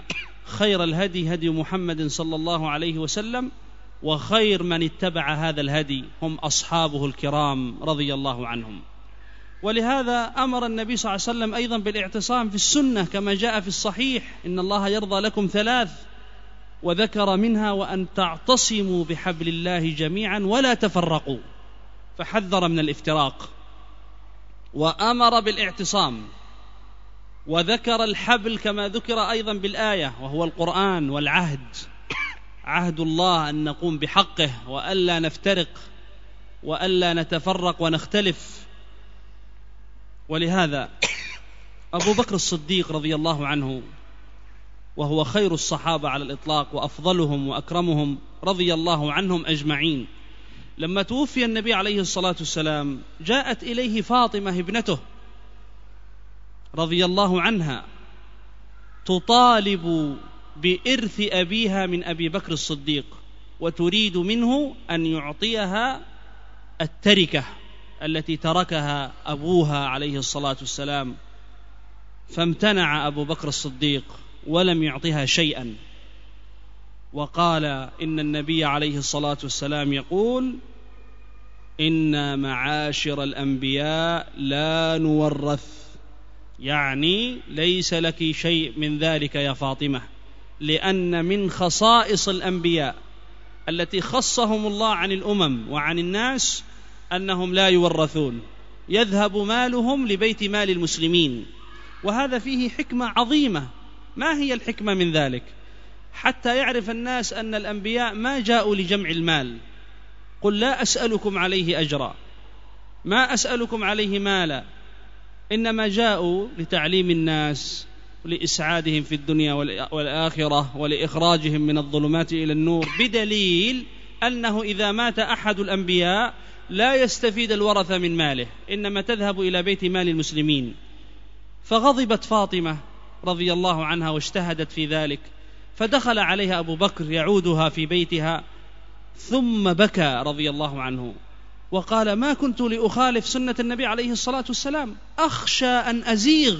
خير الهدي هدي محمد صلى الله عليه وسلم وخير من اتبع هذا الهدي هم أصحابه الكرام رضي الله عنهم. ولهذا أمر النبي صلى الله عليه وسلم أيضا بالاعتصام في السنة كما جاء في الصحيح إن الله يرضى لكم ثلاث وذكر منها وأن تعتصموا بحبل الله جميعا ولا تفرقوا. فحذر من الافتراق. وأمر بالاعتصام. وذكر الحبل كما ذكر أيضا بالآية وهو القرآن والعهد. عهد الله أن نقوم بحقه وألا نفترق وألا نتفرق ونختلف. ولهذا أبو بكر الصديق رضي الله عنه وهو خير الصحابة على الإطلاق وأفضلهم وأكرمهم رضي الله عنهم أجمعين. لما توفي النبي عليه الصلاة والسلام جاءت إليه فاطمة ابنته رضي الله عنها تطالب بإرث أبيها من أبي بكر الصديق وتريد منه أن يعطيها التركة التي تركها أبوها عليه الصلاة والسلام. فامتنع أبو بكر الصديق ولم يعطها شيئا. وقال إن النبي عليه الصلاة والسلام يقول إنا معاشر الأنبياء لا نورث يعني ليس لك شيء من ذلك يا فاطمة. لأن من خصائص الأنبياء التي خصهم الله عن الأمم وعن الناس أنهم لا يورثون. يذهب مالهم لبيت مال المسلمين. وهذا فيه حكمة عظيمة. ما هي الحكمة من ذلك؟ حتى يعرف الناس أن الأنبياء ما جاءوا لجمع المال. قل لا أسألكم عليه أجرا. ما أسألكم عليه مالا. إنما جاءوا لتعليم الناس لإسعادهم في الدنيا والآخرة ولإخراجهم من الظلمات إلى النور بدليل أنه إذا مات أحد الأنبياء لا يستفيد الورثة من ماله إنما تذهب إلى بيت مال المسلمين. فغضبت فاطمة رضي الله عنها واجتهدت في ذلك فدخل عليها أبو بكر يعودها في بيتها ثم بكى رضي الله عنه. وقال ما كنت لأخالف سنة النبي عليه الصلاة والسلام أخشى أن أزيغ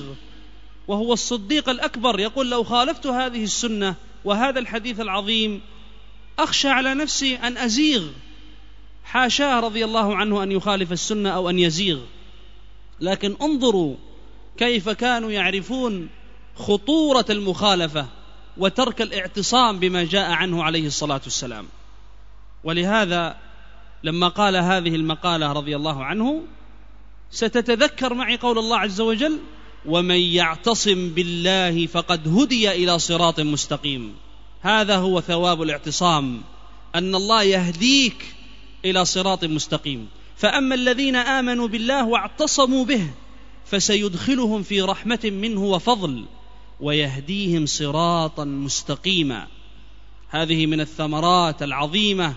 وهو الصديق الأكبر يقول لو خالفت هذه السنة وهذا الحديث العظيم أخشى على نفسي أن أزيغ. حاشاه رضي الله عنه أن يخالف السنة أو أن يزيغ. لكن انظروا كيف كانوا يعرفون خطورة المخالفة وترك الاعتصام بما جاء عنه عليه الصلاة والسلام. ولهذا لما قال هذه المقالة رضي الله عنه ستتذكر معي قول الله عز وجل ومن يعتصم بالله فقد هدي إلى صراط مستقيم. هذا هو ثواب الاعتصام أن الله يهديك إلى صراط مستقيم. فأما الذين آمنوا بالله واعتصموا به فسيدخلهم في رحمة منه وفضل ويهديهم صراطا مستقيما. هذه من الثمرات العظيمة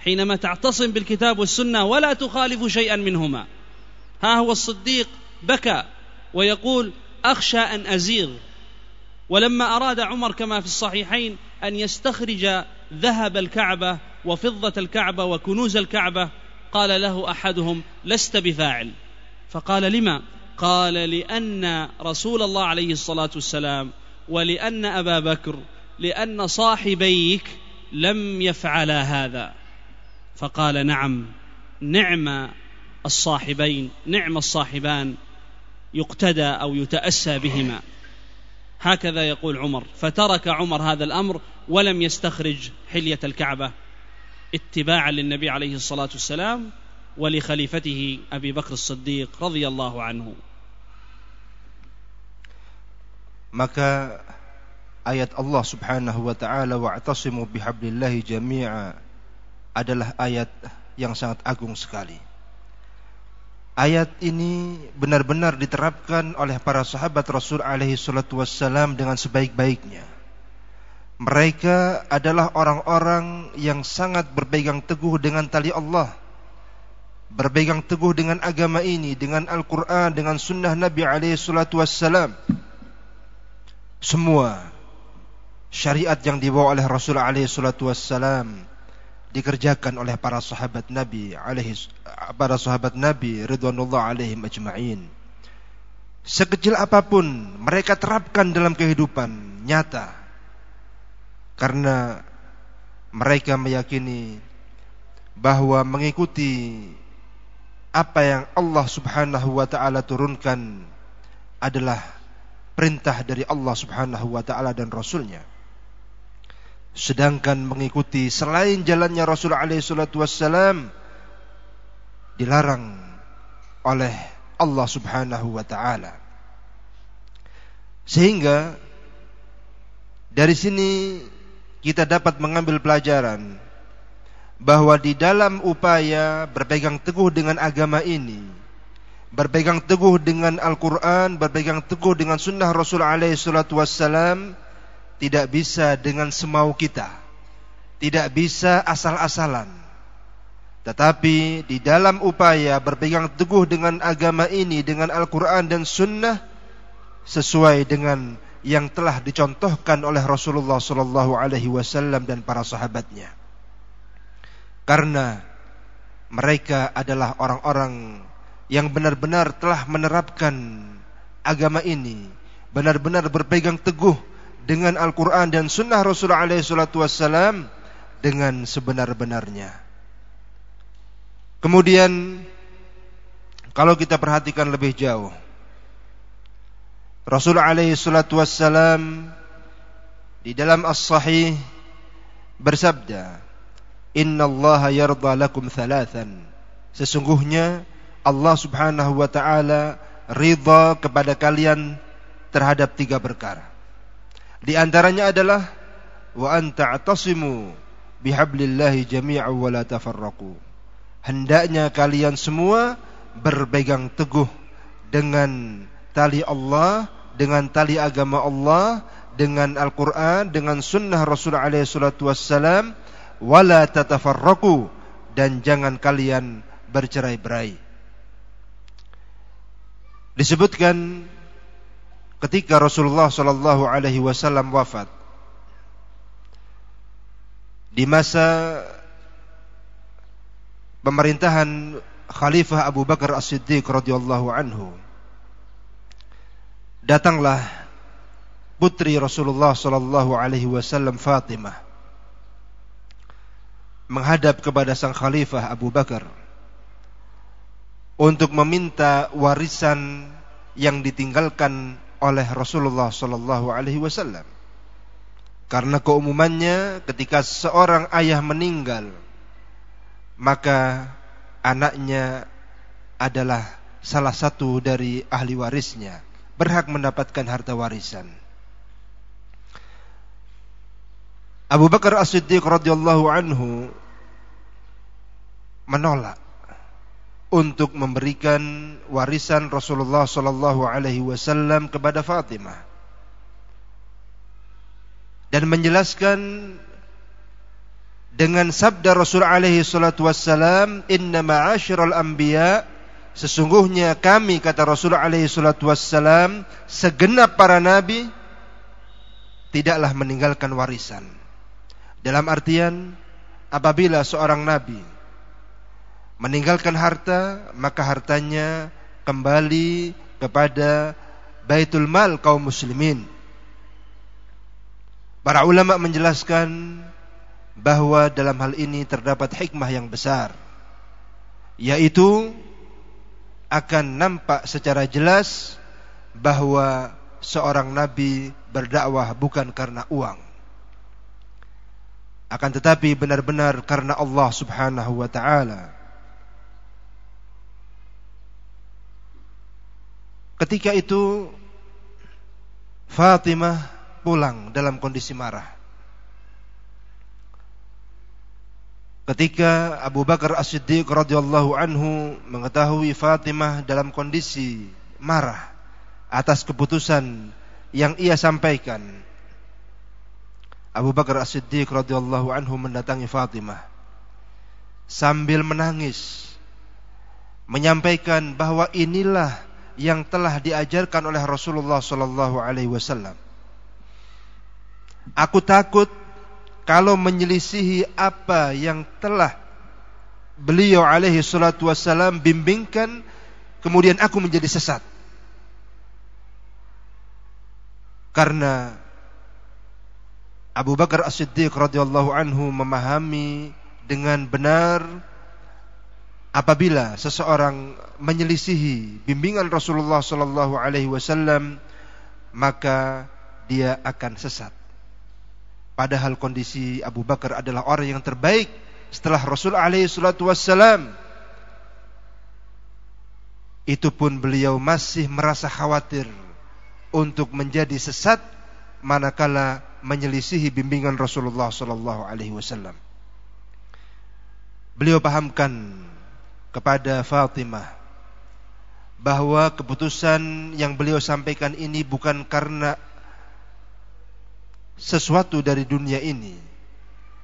حينما تعتصم بالكتاب والسنة ولا تخالف شيئا منهما. ها هو الصديق بكى ويقول أخشى أن أزيغ. ولما أراد عمر كما في الصحيحين أن يستخرج ذهب الكعبة وفضة الكعبة وكنوز الكعبة قال له أحدهم لست بفاعل. فقال لما؟ قال لأن رسول الله عليه الصلاة والسلام ولأن أبا بكر لأن صاحبيك لم يفعلا هذا. فقال نعم نعم الصاحبين نعم الصاحبان يقتدى أو يتأسى بهما. هكذا يقول عمر. فترك عمر هذا الأمر ولم يستخرج حلية الكعبة اتباعا للنبي عليه الصلاة والسلام ولخليفته أبي بكر الصديق رضي الله عنه. maka ayat Allah Subhanahu wa taala wa'tasimu bihablillahi jami'a adalah ayat yang sangat agung sekali. Ayat ini benar-benar diterapkan oleh para sahabat Rasul alaihi salatu wassalam dengan sebaik-baiknya. Mereka adalah orang-orang yang sangat berpegang teguh dengan tali Allah. berpegang teguh dengan agama ini, dengan Al-Quran, dengan sunnah Nabi alaihi salatu wassalam. Semua syariat yang dibawa oleh Rasul alaihi salatu wassalam dikerjakan oleh para sahabat Nabi alaihi para sahabat Nabi ridwanullah alaihim ajma'in. Sekecil apa pun mereka terapkan dalam kehidupan nyata. Karena mereka meyakini bahwa mengikuti apa yang Allah Subhanahu wa taala turunkan adalah perintah dari Allah Subhanahu wa taala dan rasulnya. Sedangkan mengikuti selain jalannya Rasul alaihi salatu wassalam dilarang oleh Allah Subhanahu wa taala. Sehingga dari sini kita dapat mengambil pelajaran bahwa di dalam upaya berpegang teguh dengan agama ini, berpegang teguh dengan Al-Quran, berpegang teguh dengan sunnah Rasul alaihi salatu wassalam, tidak bisa dengan semau kita. Tidak bisa asal-asalan. Tetapi di dalam upaya berpegang teguh dengan agama ini, dengan Al-Quran dan sunnah, sesuai dengan yang telah dicontohkan oleh Rasulullah Sallallahu Alaihi Wasallam dan para sahabatnya karena mereka adalah orang-orang yang benar-benar telah menerapkan agama ini, benar-benar berpegang teguh dengan Al-Quran dan Sunnah Rasulullah SAW dengan sebenar-benarnya. Kemudian kalau kita perhatikan lebih jauh, Rasulullah SAW di dalam As-Sahih bersabda, Inna yarda lakum thalathan. Sesungguhnya Allah subhanahu wa ta'ala ridha kepada kalian terhadap tiga perkara. Di antaranya adalah wa anta atasimu bihablillahi jami'a wa la tafarraqu. Hendaknya kalian semua berpegang teguh dengan tali Allah, dengan tali agama Allah, dengan Al-Quran, dengan sunnah Rasulullah alaihi salatu wassalam, wala tatafarraqu. Dan jangan kalian bercerai-berai. Disebutkan ketika Rasulullah sallallahu alaihi wasallam wafat. Di masa pemerintahan Khalifah Abu Bakar As-Siddiq radhiyallahu anhu datanglah putri Rasulullah sallallahu alaihi wasallam Fatimah menghadap kepada sang khalifah Abu Bakar untuk meminta warisan yang ditinggalkan oleh Rasulullah sallallahu alaihi wasallam. Karena keumumannya ketika seorang ayah meninggal maka anaknya adalah salah satu dari ahli warisnya berhak mendapatkan harta warisan. Abu Bakar As-Siddiq radhiyallahu anhu menolak untuk memberikan warisan Rasulullah sallallahu alaihi wasallam kepada Fatimah dan menjelaskan dengan sabda Rasul alaihi salatu wassalam inna ma'asyiral anbiya sesungguhnya kami kata Rasul alaihi salatu wassalam segenap para nabi tidaklah meninggalkan warisan dalam artian apabila seorang nabi meninggalkan harta, maka hartanya kembali kepada Baitul Mal kaum muslimin. Para ulama menjelaskan bahwa dalam hal ini terdapat hikmah yang besar yaitu akan nampak secara jelas bahwa seorang nabi berdakwah bukan karena uang akan tetapi benar-benar karena Allah Subhanahu wa taala Ketika itu Fatimah pulang dalam kondisi marah. Ketika Abu Bakar As-Siddiq radhiyallahu anhu mengetahui Fatimah dalam kondisi marah atas keputusan yang ia sampaikan, Abu Bakar As-Siddiq radhiyallahu anhu mendatangi Fatimah sambil menangis menyampaikan bahwa inilah yang telah diajarkan oleh Rasulullah sallallahu alaihi wasallam. Aku takut kalau menyelisihi apa yang telah beliau alaihi salatu wasallam bimbingkan kemudian aku menjadi sesat. Karena Abu Bakar As-Siddiq radhiyallahu anhu memahami dengan benar apabila seseorang menyelisihi bimbingan Rasulullah sallallahu alaihi wasallam maka dia akan sesat. Padahal kondisi Abu Bakar adalah orang yang terbaik setelah Rasul alaihi salatu wasallam. Itu pun beliau masih merasa khawatir untuk menjadi sesat manakala menyelisihi bimbingan Rasulullah sallallahu alaihi wasallam. Beliau pahamkan kepada Fatimah bahwa keputusan yang beliau sampaikan ini bukan karena sesuatu dari dunia ini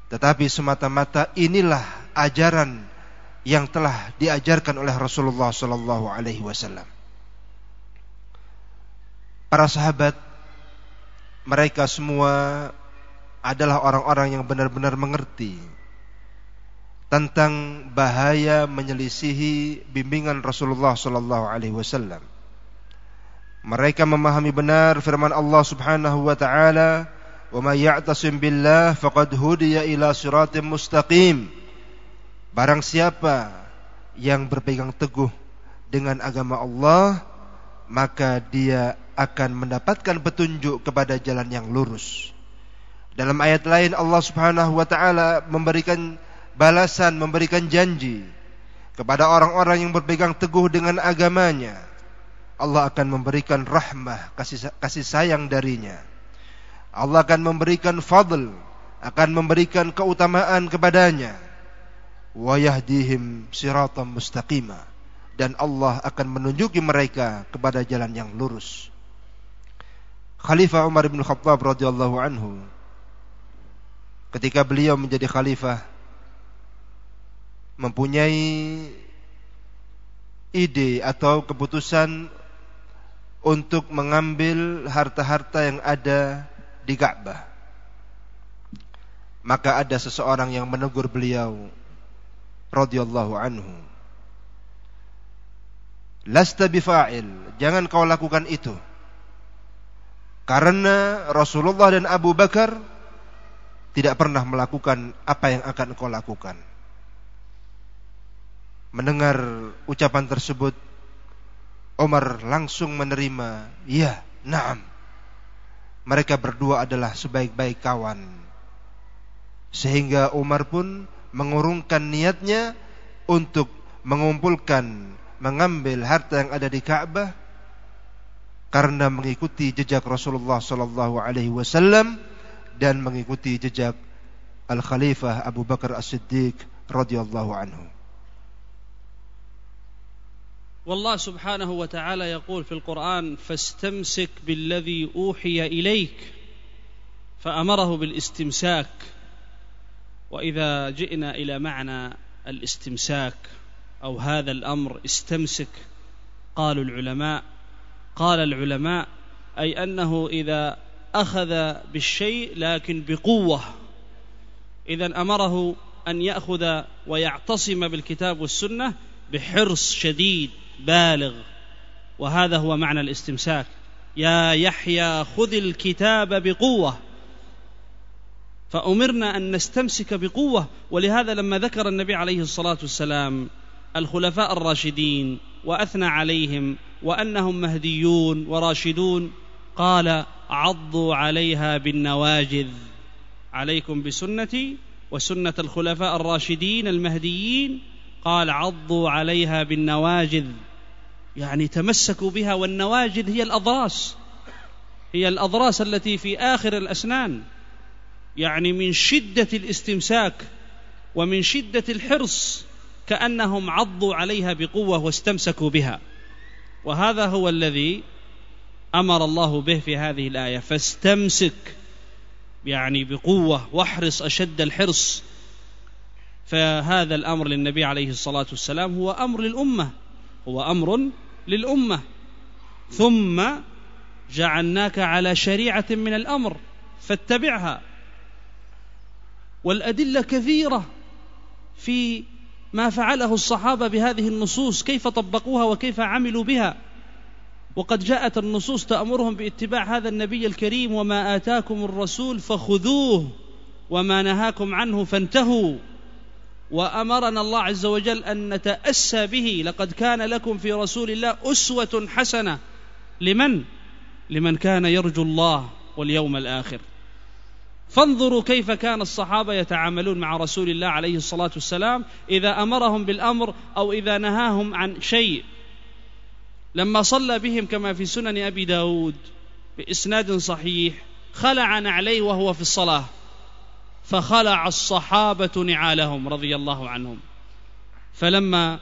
tetapi semata-mata inilah ajaran yang telah diajarkan oleh Rasulullah sallallahu alaihi wasallam para sahabat mereka semua adalah orang-orang yang benar-benar mengerti tentang bahaya menyelisihi bimbingan Rasulullah sallallahu alaihi wasallam. Mereka memahami benar firman Allah Subhanahu wa taala, "Wa may ya'tasim billah faqad hudiya ila siratim mustaqim." Barang siapa yang berpegang teguh dengan agama Allah, maka dia akan mendapatkan petunjuk kepada jalan yang lurus. Dalam ayat lain Allah Subhanahu wa taala memberikan balasan, memberikan janji kepada orang-orang yang berpegang teguh dengan agamanya. Allah akan memberikan rahmah, kasih, kasih sayang darinya. Allah akan memberikan fadl, akan memberikan keutamaan kepadanya. Wa yahdihim siratan mustaqima dan Allah akan menunjuki mereka kepada jalan yang lurus. Khalifah Umar bin Khattab radhiyallahu anhu ketika beliau menjadi khalifah mempunyai ide atau keputusan untuk mengambil harta-harta yang ada di Ka'bah. Maka ada seseorang yang menegur beliau radhiyallahu anhu. Lasta bifa'il, jangan kau lakukan itu. Karena Rasulullah dan Abu Bakar tidak pernah melakukan apa yang akan engkau lakukan. Mendengar ucapan tersebut, Umar langsung menerima, "Ya, na'am." Mereka berdua adalah sebaik-baik kawan. Sehingga Umar pun mengurungkan niatnya untuk mengumpulkan, mengambil harta yang ada di Ka'bah karena mengikuti jejak Rasulullah sallallahu alaihi wasallam dan mengikuti jejak Al Khalifah Abu Bakar As-Siddiq radhiyallahu anhu. والله سبحانه وتعالى يقول في القرآن فاستمسك بالذي أوحي إليك فأمره بالاستمساك. وإذا جئنا إلى معنى الاستمساك أو هذا الأمر استمسك قالوا العلماء. قال العلماء أي أنه إذا أخذ بالشيء لكن بقوة. إذا أمره أن يأخذ ويعتصم بالكتاب والسنة بحرص شديد. بالغ. وهذا هو معنى الاستمساك. يا يحيى خذ الكتاب بقوة. فأمرنا أن نستمسك بقوة. ولهذا لما ذكر النبي عليه الصلاة والسلام الخلفاء الراشدين وأثنى عليهم وأنهم مهديون وراشدون قال عضوا عليها بالنواجذ. عليكم بسنتي وسنة الخلفاء الراشدين المهديين قال عضوا عليها بالنواجذ. يعني تمسكوا بها والنواجذ هي الأضراس. هي الأضراس التي في آخر الأسنان. يعني من شدة الاستمساك ومن شدة الحرص كأنهم عضوا عليها بقوة واستمسكوا بها. وهذا هو الذي أمر الله به في هذه الآية. فاستمسك يعني بقوة واحرص أشد الحرص. فهذا الأمر للنبي عليه الصلاة والسلام هو أمر للأمة. هو أمر للأمة. ثم جعلناك على شريعة من الأمر فاتبعها. والأدلة كثيرة في ما فعله الصحابة بهذه النصوص كيف طبقوها وكيف عملوا بها. وقد جاءت النصوص تأمرهم باتباع هذا النبي الكريم وما آتاكم الرسول فخذوه وما نهاكم عنه فانتهوا. وأمرنا الله عز وجل أن نتأسى به. لقد كان لكم في رسول الله أسوة حسنة. لمن؟ لمن كان يرجو الله واليوم الآخر. فانظروا كيف كان الصحابة يتعاملون مع رسول الله عليه الصلاة والسلام. إذا أمرهم بالأمر أو إذا نهاهم عن شيء. لما صلى بهم كما في سنن أبي داود بإسناد صحيح خلع نعليه وهو في الصلاة. فخلع الصحابة نعالهم رضي الله عنهم. فلما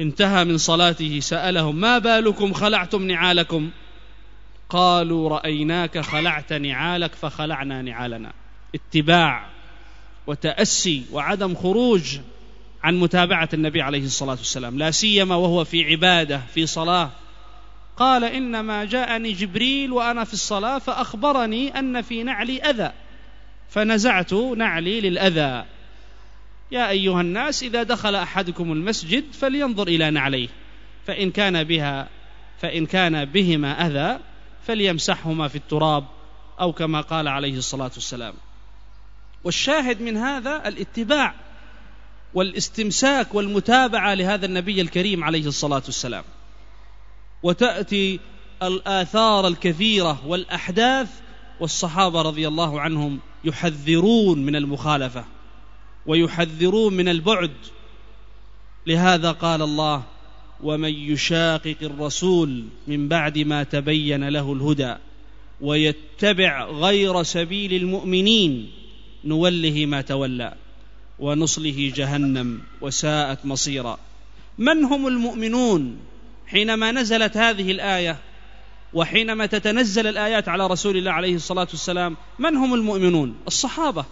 انتهى من صلاته سألهم ما بالكم خلعتم نعالكم؟ قالوا رأيناك خلعت نعالك فخلعنا نعالنا. اتباع وتأسي وعدم خروج عن متابعة النبي عليه الصلاة والسلام لا سيما وهو في عبادة في صلاة. قال إنما جاءني جبريل وأنا في الصلاة فأخبرني أن في نعلي أذى. فنزعت نعلي للأذى. يا أيها الناس إذا دخل أحدكم المسجد فلينظر إلى نعليه فإن كان بها فإن كان بهما أذى فليمسحهما في التراب أو كما قال عليه الصلاة والسلام. والشاهد من هذا الاتباع والاستمساك والمتابعة لهذا النبي الكريم عليه الصلاة والسلام. وتأتي الآثار الكثيرة والأحداث والصحابة رضي الله عنهم يحذرون من المخالفة ويحذرون من البعد. لهذا قال الله ومن يشاقق الرسول من بعد ما تبين له الهدى ويتبع غير سبيل المؤمنين نوله ما تولى ونصله جهنم وساءت مصيرا. من هم المؤمنون حينما نزلت هذه الآية؟ وحينما تتنزل الآيات على رسول الله عليه الصلاة والسلام من هم المؤمنون؟ الصحابة.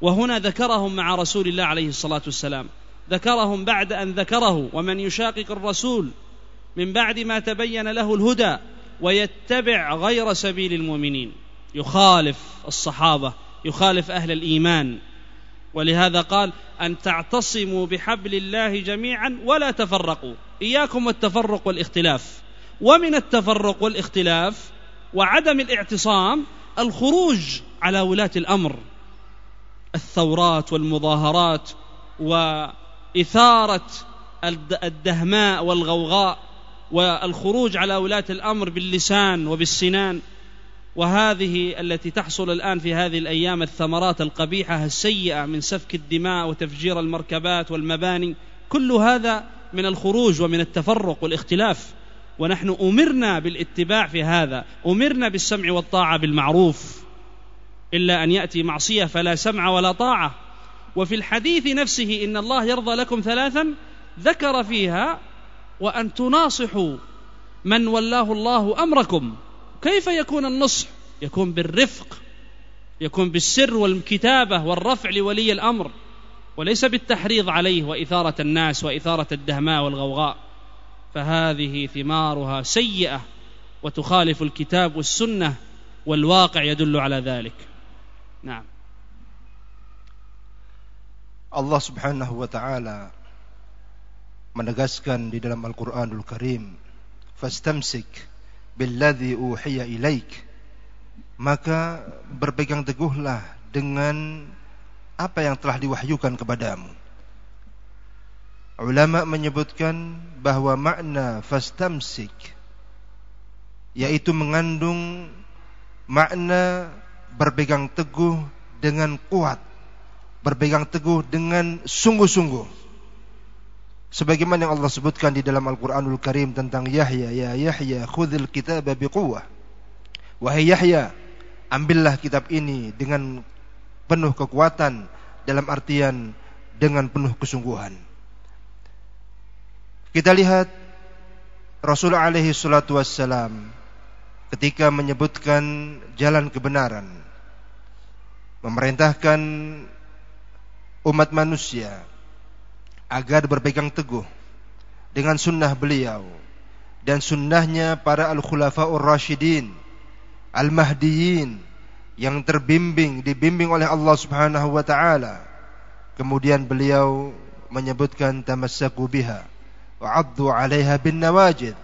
وهنا ذكرهم مع رسول الله عليه الصلاة والسلام. ذكرهم بعد أن ذكره ومن يشاقق الرسول من بعد ما تبين له الهدى ويتبع غير سبيل المؤمنين. يخالف الصحابة يخالف أهل الإيمان. ولهذا قال أن تعتصموا بحبل الله جميعا ولا تفرقوا. إياكم والتفرق والاختلاف. ومن التفرق والاختلاف وعدم الاعتصام الخروج على ولاة الأمر الثورات والمظاهرات وإثارة الدهماء والغوغاء والخروج على ولاة الأمر باللسان وبالسنان وهذه التي تحصل الآن في هذه الأيام الثمرات القبيحة السيئة من سفك الدماء وتفجير المركبات والمباني كل هذا من الخروج ومن التفرق والاختلاف. ونحن أمرنا بالاتباع في هذا أمرنا بالسمع والطاعة بالمعروف. إلا أن يأتي معصية فلا سمع ولا طاعة. وفي الحديث نفسه إن الله يرضى لكم ثلاثا ذكر فيها وأن تناصحوا من ولاه الله أمركم. كيف يكون النصح؟ يكون بالرفق يكون بالسر والكتابة والرفع لولي الأمر. وليس بالتحريض عليه وإثارة الناس وإثارة الدهماء والغوغاء. فهذه ثمارها سيئه وتخالف الكتاب والسنة والواقع يدل على ذلك نعم Allah Subhanahu wa taala menegaskan di dalam Al-Qur'anul Karim fastamsik billadzi uhiya ilaik maka berpegang teguhlah dengan apa yang telah diwahyukan kepadamu ulama menyebutkan bahwa makna fastamsik yaitu mengandung makna berpegang teguh dengan kuat berpegang teguh dengan sungguh-sungguh. Sebagaimana yang Allah sebutkan di dalam Al-Qur'anul Karim tentang Yahya ya Yahya khudhil kitaba biquwwah. Wahai Yahya ambillah kitab ini dengan penuh kekuatan dalam artian dengan penuh kesungguhan kita lihat Rasul alaihi salatu wassalam ketika menyebutkan jalan kebenaran memerintahkan umat manusia agar berpegang teguh dengan sunnah beliau dan sunnahnya para al-khulafa'ur rasyidin al-mahdiyin yang terbimbing dibimbing oleh Allah Subhanahu wa taala. Kemudian beliau menyebutkan tamassaku biha wa 'addu 'alaiha bin nawajid.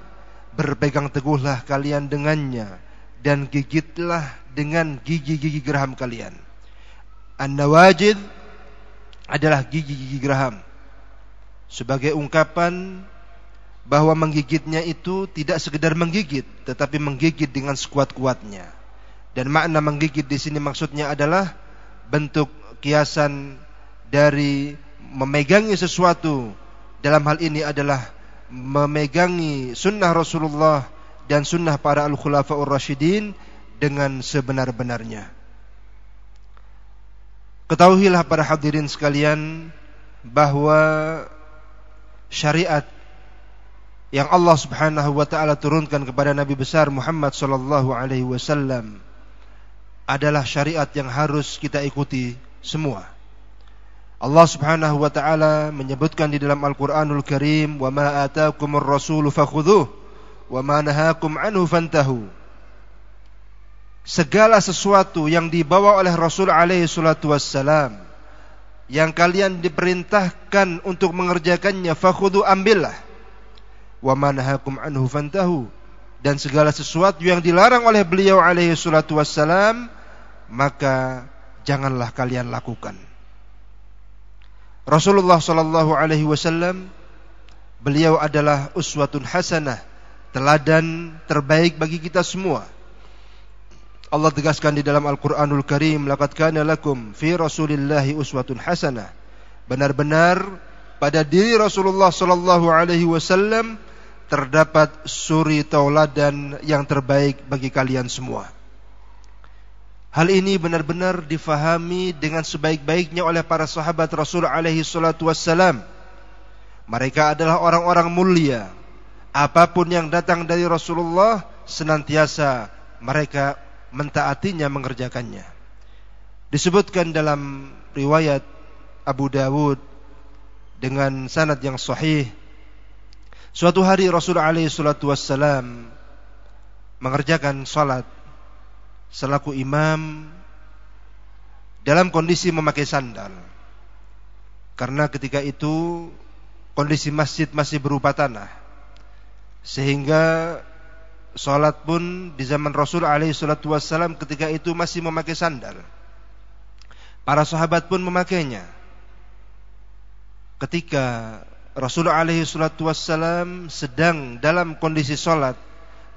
Berpegang teguhlah kalian dengannya dan gigitlah dengan gigi-gigi geraham kalian. An-nawajid adalah gigi-gigi geraham. Sebagai ungkapan bahwa menggigitnya itu tidak sekedar menggigit tetapi menggigit dengan sekuat-kuatnya. Dan makna menggigit di sini maksudnya adalah bentuk kiasan dari memegangi sesuatu dalam hal ini adalah memegangi sunnah Rasulullah dan sunnah para al-khulafa'ur rasyidin dengan sebenar-benarnya. Ketahuilah para hadirin sekalian bahwa syariat yang Allah Subhanahu wa taala turunkan kepada Nabi besar Muhammad sallallahu alaihi wasallam adalah syariat yang harus kita ikuti semua. Allah Subhanahu wa taala menyebutkan di dalam Al-Qur'anul Karim, "Wa ma ataakumur rasulu fakhudhuh wa ma nahakum anhu fantahu." Segala sesuatu yang dibawa oleh Rasul alaihi salatu wassalam yang kalian diperintahkan untuk mengerjakannya fakhudhu ambillah. Wa manhakum anhu fantahu. Dan segala sesuatu yang dilarang oleh beliau alaihi salatu wassalam maka janganlah kalian lakukan Rasulullah sallallahu alaihi wasallam beliau adalah uswatun hasanah teladan terbaik bagi kita semua Allah tegaskan di dalam Al-Qur'anul Karim laqad kana lakum fi rasulillahi uswatun hasanah benar-benar pada diri Rasulullah sallallahu alaihi wasallam terdapat suri tauladan yang terbaik bagi kalian semua. Hal ini benar-benar difahami dengan sebaik-baiknya oleh para sahabat Rasul alaihi salatu wassalam. Mereka adalah orang-orang mulia. Apa pun yang datang dari Rasulullah senantiasa mereka mentaatinya mengerjakannya. Disebutkan dalam riwayat Abu Dawud dengan sanad yang sahih Suatu hari Rasulullah alaihi salatu wassalam mengerjakan salat selaku imam dalam kondisi memakai sandal. Karena ketika itu kondisi masjid masih berupa tanah. Sehingga salat pun di zaman Rasul alaihi salatu wassalam ketika itu masih memakai sandal. Para sahabat pun memakainya. Ketika Rasulullah alaihi salatu wassalam sedang dalam kondisi sholat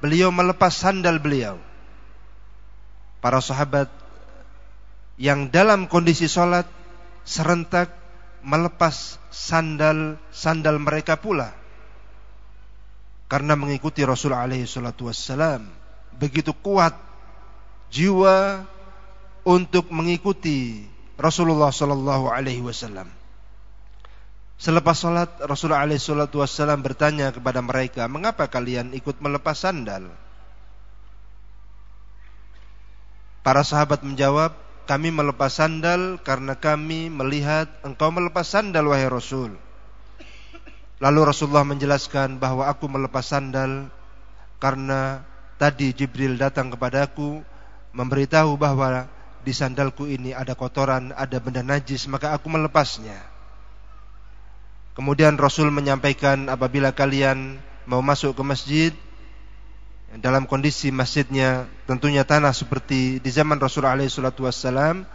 Beliau melepas sandal beliau Para sahabat yang dalam kondisi sholat Serentak melepas sandal-sandal mereka pula. Karena mengikuti Rasulullah alaihi salatu wassalam. Begitu kuat jiwa untuk mengikuti Rasulullah sallallahu alaihi wasallam. Selepas sholat Rasulullah SAW bertanya kepada mereka Mengapa kalian ikut melepas sandal Para sahabat menjawab Kami melepas sandal karena kami melihat engkau melepas sandal wahai Rasul. Lalu Rasulullah menjelaskan bahwa aku melepas sandal Karena tadi Jibril datang kepadaku Memberitahu bahwa di sandalku ini ada kotoran, ada benda najis Maka aku melepasnya. Kemudian Rasul menyampaikan apabila kalian mau masuk ke masjid dalam kondisi masjidnya tentunya tanah seperti di zaman Rasul alaihi salatu wassalam,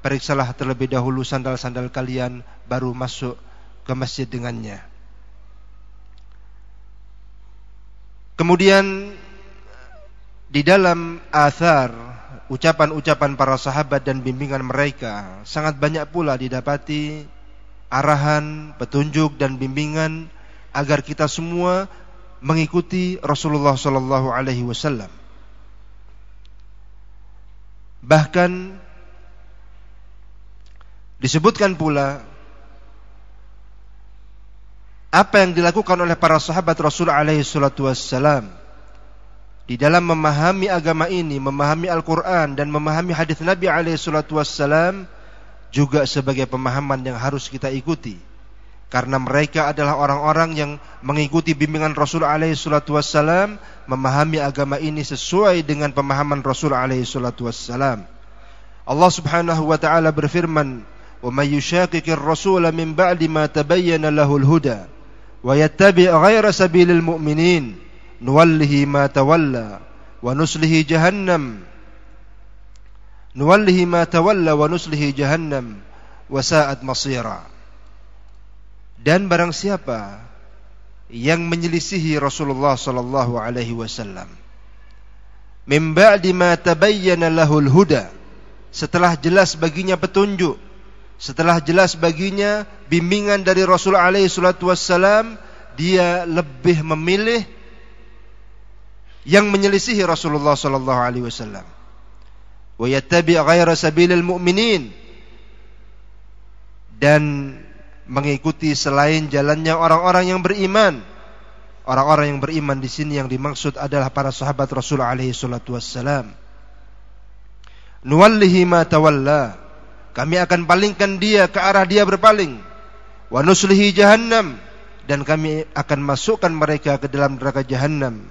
periksalah terlebih dahulu sandal-sandal kalian baru masuk ke masjid dengannya. Kemudian di dalam athar ucapan-ucapan para sahabat dan bimbingan mereka sangat banyak pula didapati arahan, petunjuk dan bimbingan agar kita semua mengikuti Rasulullah sallallahu alaihi wasallam. Bahkan disebutkan pula apa yang dilakukan oleh para sahabat Rasul alaihi wassalam di dalam memahami agama ini, memahami Al-Qur'an dan memahami hadis Nabi alaihi wassalam juga sebagai pemahaman yang harus kita ikuti. Karena mereka adalah orang-orang yang mengikuti bimbingan Rasul alaihi salatu wassalam memahami agama ini sesuai dengan pemahaman Rasul alaihi salatu wassalam. Allah Subhanahu wa taala berfirman wa may yushaqiqir rasul min ba'di ma tabayyana lahul huda wa yattabi' ghayra sabilil mu'minin nuwallihi ma tawalla wa nuslihi jahannam nuwallihi ma tawalla wa nuslihi jahannam wa sa'at masira dan barang siapa yang menyelisihi Rasulullah sallallahu alaihi wasallam min ba'di ma tabayyana lahul huda setelah jelas baginya petunjuk setelah jelas baginya bimbingan dari Rasul alaihi salatu wassalam dia lebih memilih yang menyelisihi Rasulullah sallallahu alaihi wasallam. Wa yattabi' ghaira sabilil mu'minin. Dan mengikuti selain jalannya orang-orang yang beriman. Orang-orang yang beriman di sini yang dimaksud adalah para sahabat Rasul alaihi salatu wassalam. Nuwallihi ma tawalla. Kami akan palingkan dia ke arah dia berpaling. Wa nuslihi jahannam dan kami akan masukkan mereka ke dalam neraka jahannam.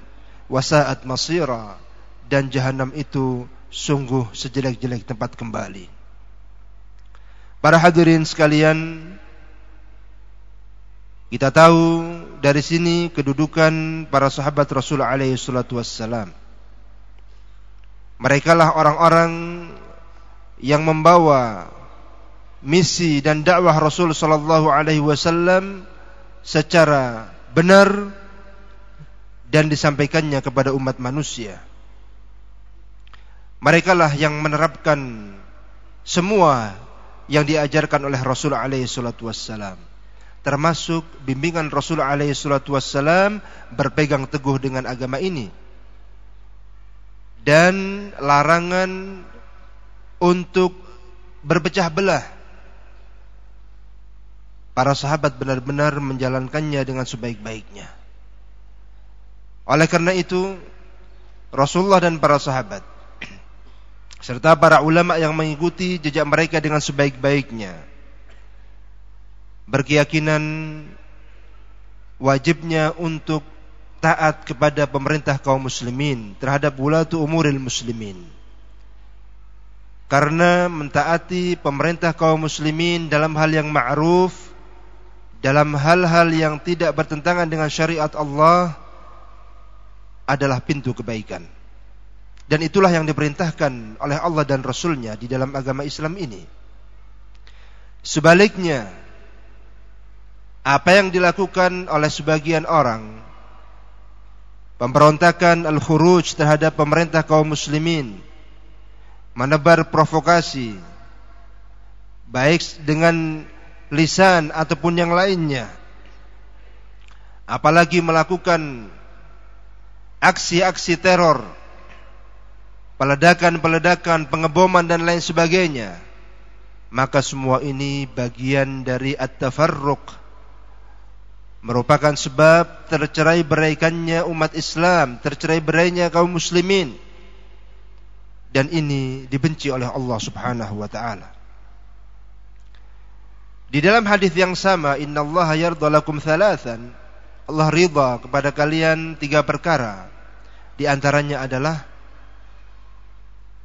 Wasaat masira dan jahannam itu sungguh sejelek-jelek tempat kembali. Para hadirin sekalian, kita tahu dari sini kedudukan para sahabat Rasul alaihi salatu wassalam. Mereka lah orang-orang yang membawa misi dan dakwah Rasul sallallahu alaihi wasallam secara benar dan disampaikannya kepada umat manusia. Mereka lah yang menerapkan semua yang diajarkan oleh Rasul alaihi salatu wassalam termasuk bimbingan Rasul alaihi salatu wassalam berpegang teguh dengan agama ini. Dan larangan untuk berpecah belah. Para sahabat benar-benar menjalankannya dengan sebaik-baiknya. Oleh karena itu Rasulullah dan para sahabat serta para ulama yang mengikuti jejak mereka dengan sebaik-baiknya berkeyakinan wajibnya untuk taat kepada pemerintah kaum muslimin terhadap wulatu umuril muslimin. Karena mentaati pemerintah kaum muslimin dalam hal yang ma'ruf, dalam hal-hal yang tidak bertentangan dengan syariat Allah adalah pintu kebaikan. Dan itulah yang diperintahkan oleh Allah dan Rasulnya di dalam agama Islam ini. Sebaliknya, apa yang dilakukan oleh sebagian orang? Pemberontakan al-khuruj terhadap pemerintah kaum muslimin. Menebar provokasi. Baik dengan lisan ataupun yang lainnya. Apalagi melakukan aksi-aksi teror. Peledakan-peledakan pengeboman dan lain sebagainya. Maka semua ini bagian dari at-tafarruq merupakan sebab tercerai beraikannya umat Islam, tercerai berainya kaum muslimin. Dan ini dibenci oleh Allah Subhanahu wa taala. Di dalam hadis yang sama, innallaha yardha lakum thalathan. Allah ridha kepada kalian tiga perkara. Di antaranya adalah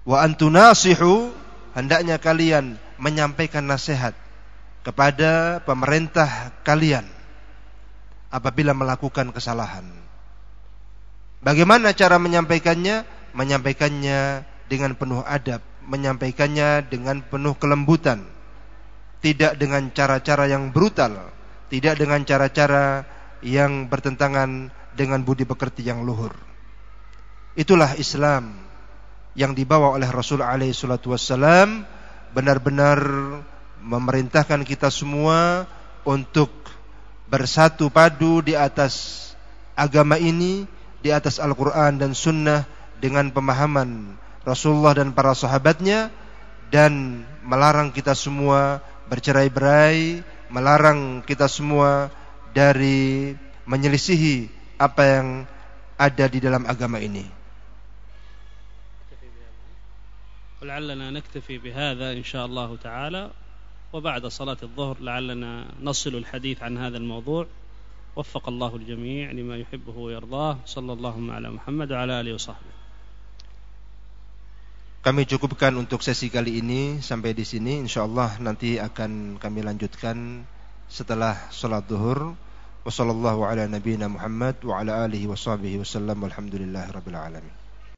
wa antunasihu hendaknya kalian menyampaikan nasihat kepada pemerintah kalian apabila melakukan kesalahan. Bagaimana cara menyampaikannya? Menyampaikannya dengan penuh adab, menyampaikannya dengan penuh kelembutan, tidak dengan cara-cara yang brutal, tidak dengan cara-cara yang bertentangan dengan budi pekerti yang luhur. Itulah Islam yang dibawa oleh Rasul alaihi salatu wassalam benar-benar memerintahkan kita semua untuk bersatu padu di atas agama ini, di atas Al-Quran dan Sunnah dengan pemahaman Rasulullah dan para sahabatnya dan melarang kita semua bercerai-berai, melarang kita semua dari menyelisihi apa yang ada di dalam agama ini. ولعلنا نكتفي بهذا إن شاء الله تعالى وبعد صلاة الظهر لعلنا نصل الحديث عن هذا الموضوع وفق الله الجميع لما يحبه ويرضاه صلى الله على محمد وعلى آله وصحبه Kami cukupkan untuk sesi kali ini sampai di sini. Insyaallah nanti akan kami lanjutkan setelah salat zuhur. Wassallallahu ala nabiyyina wa ala alihi washabihi wasallam. Walhamdulillahirabbil alamin.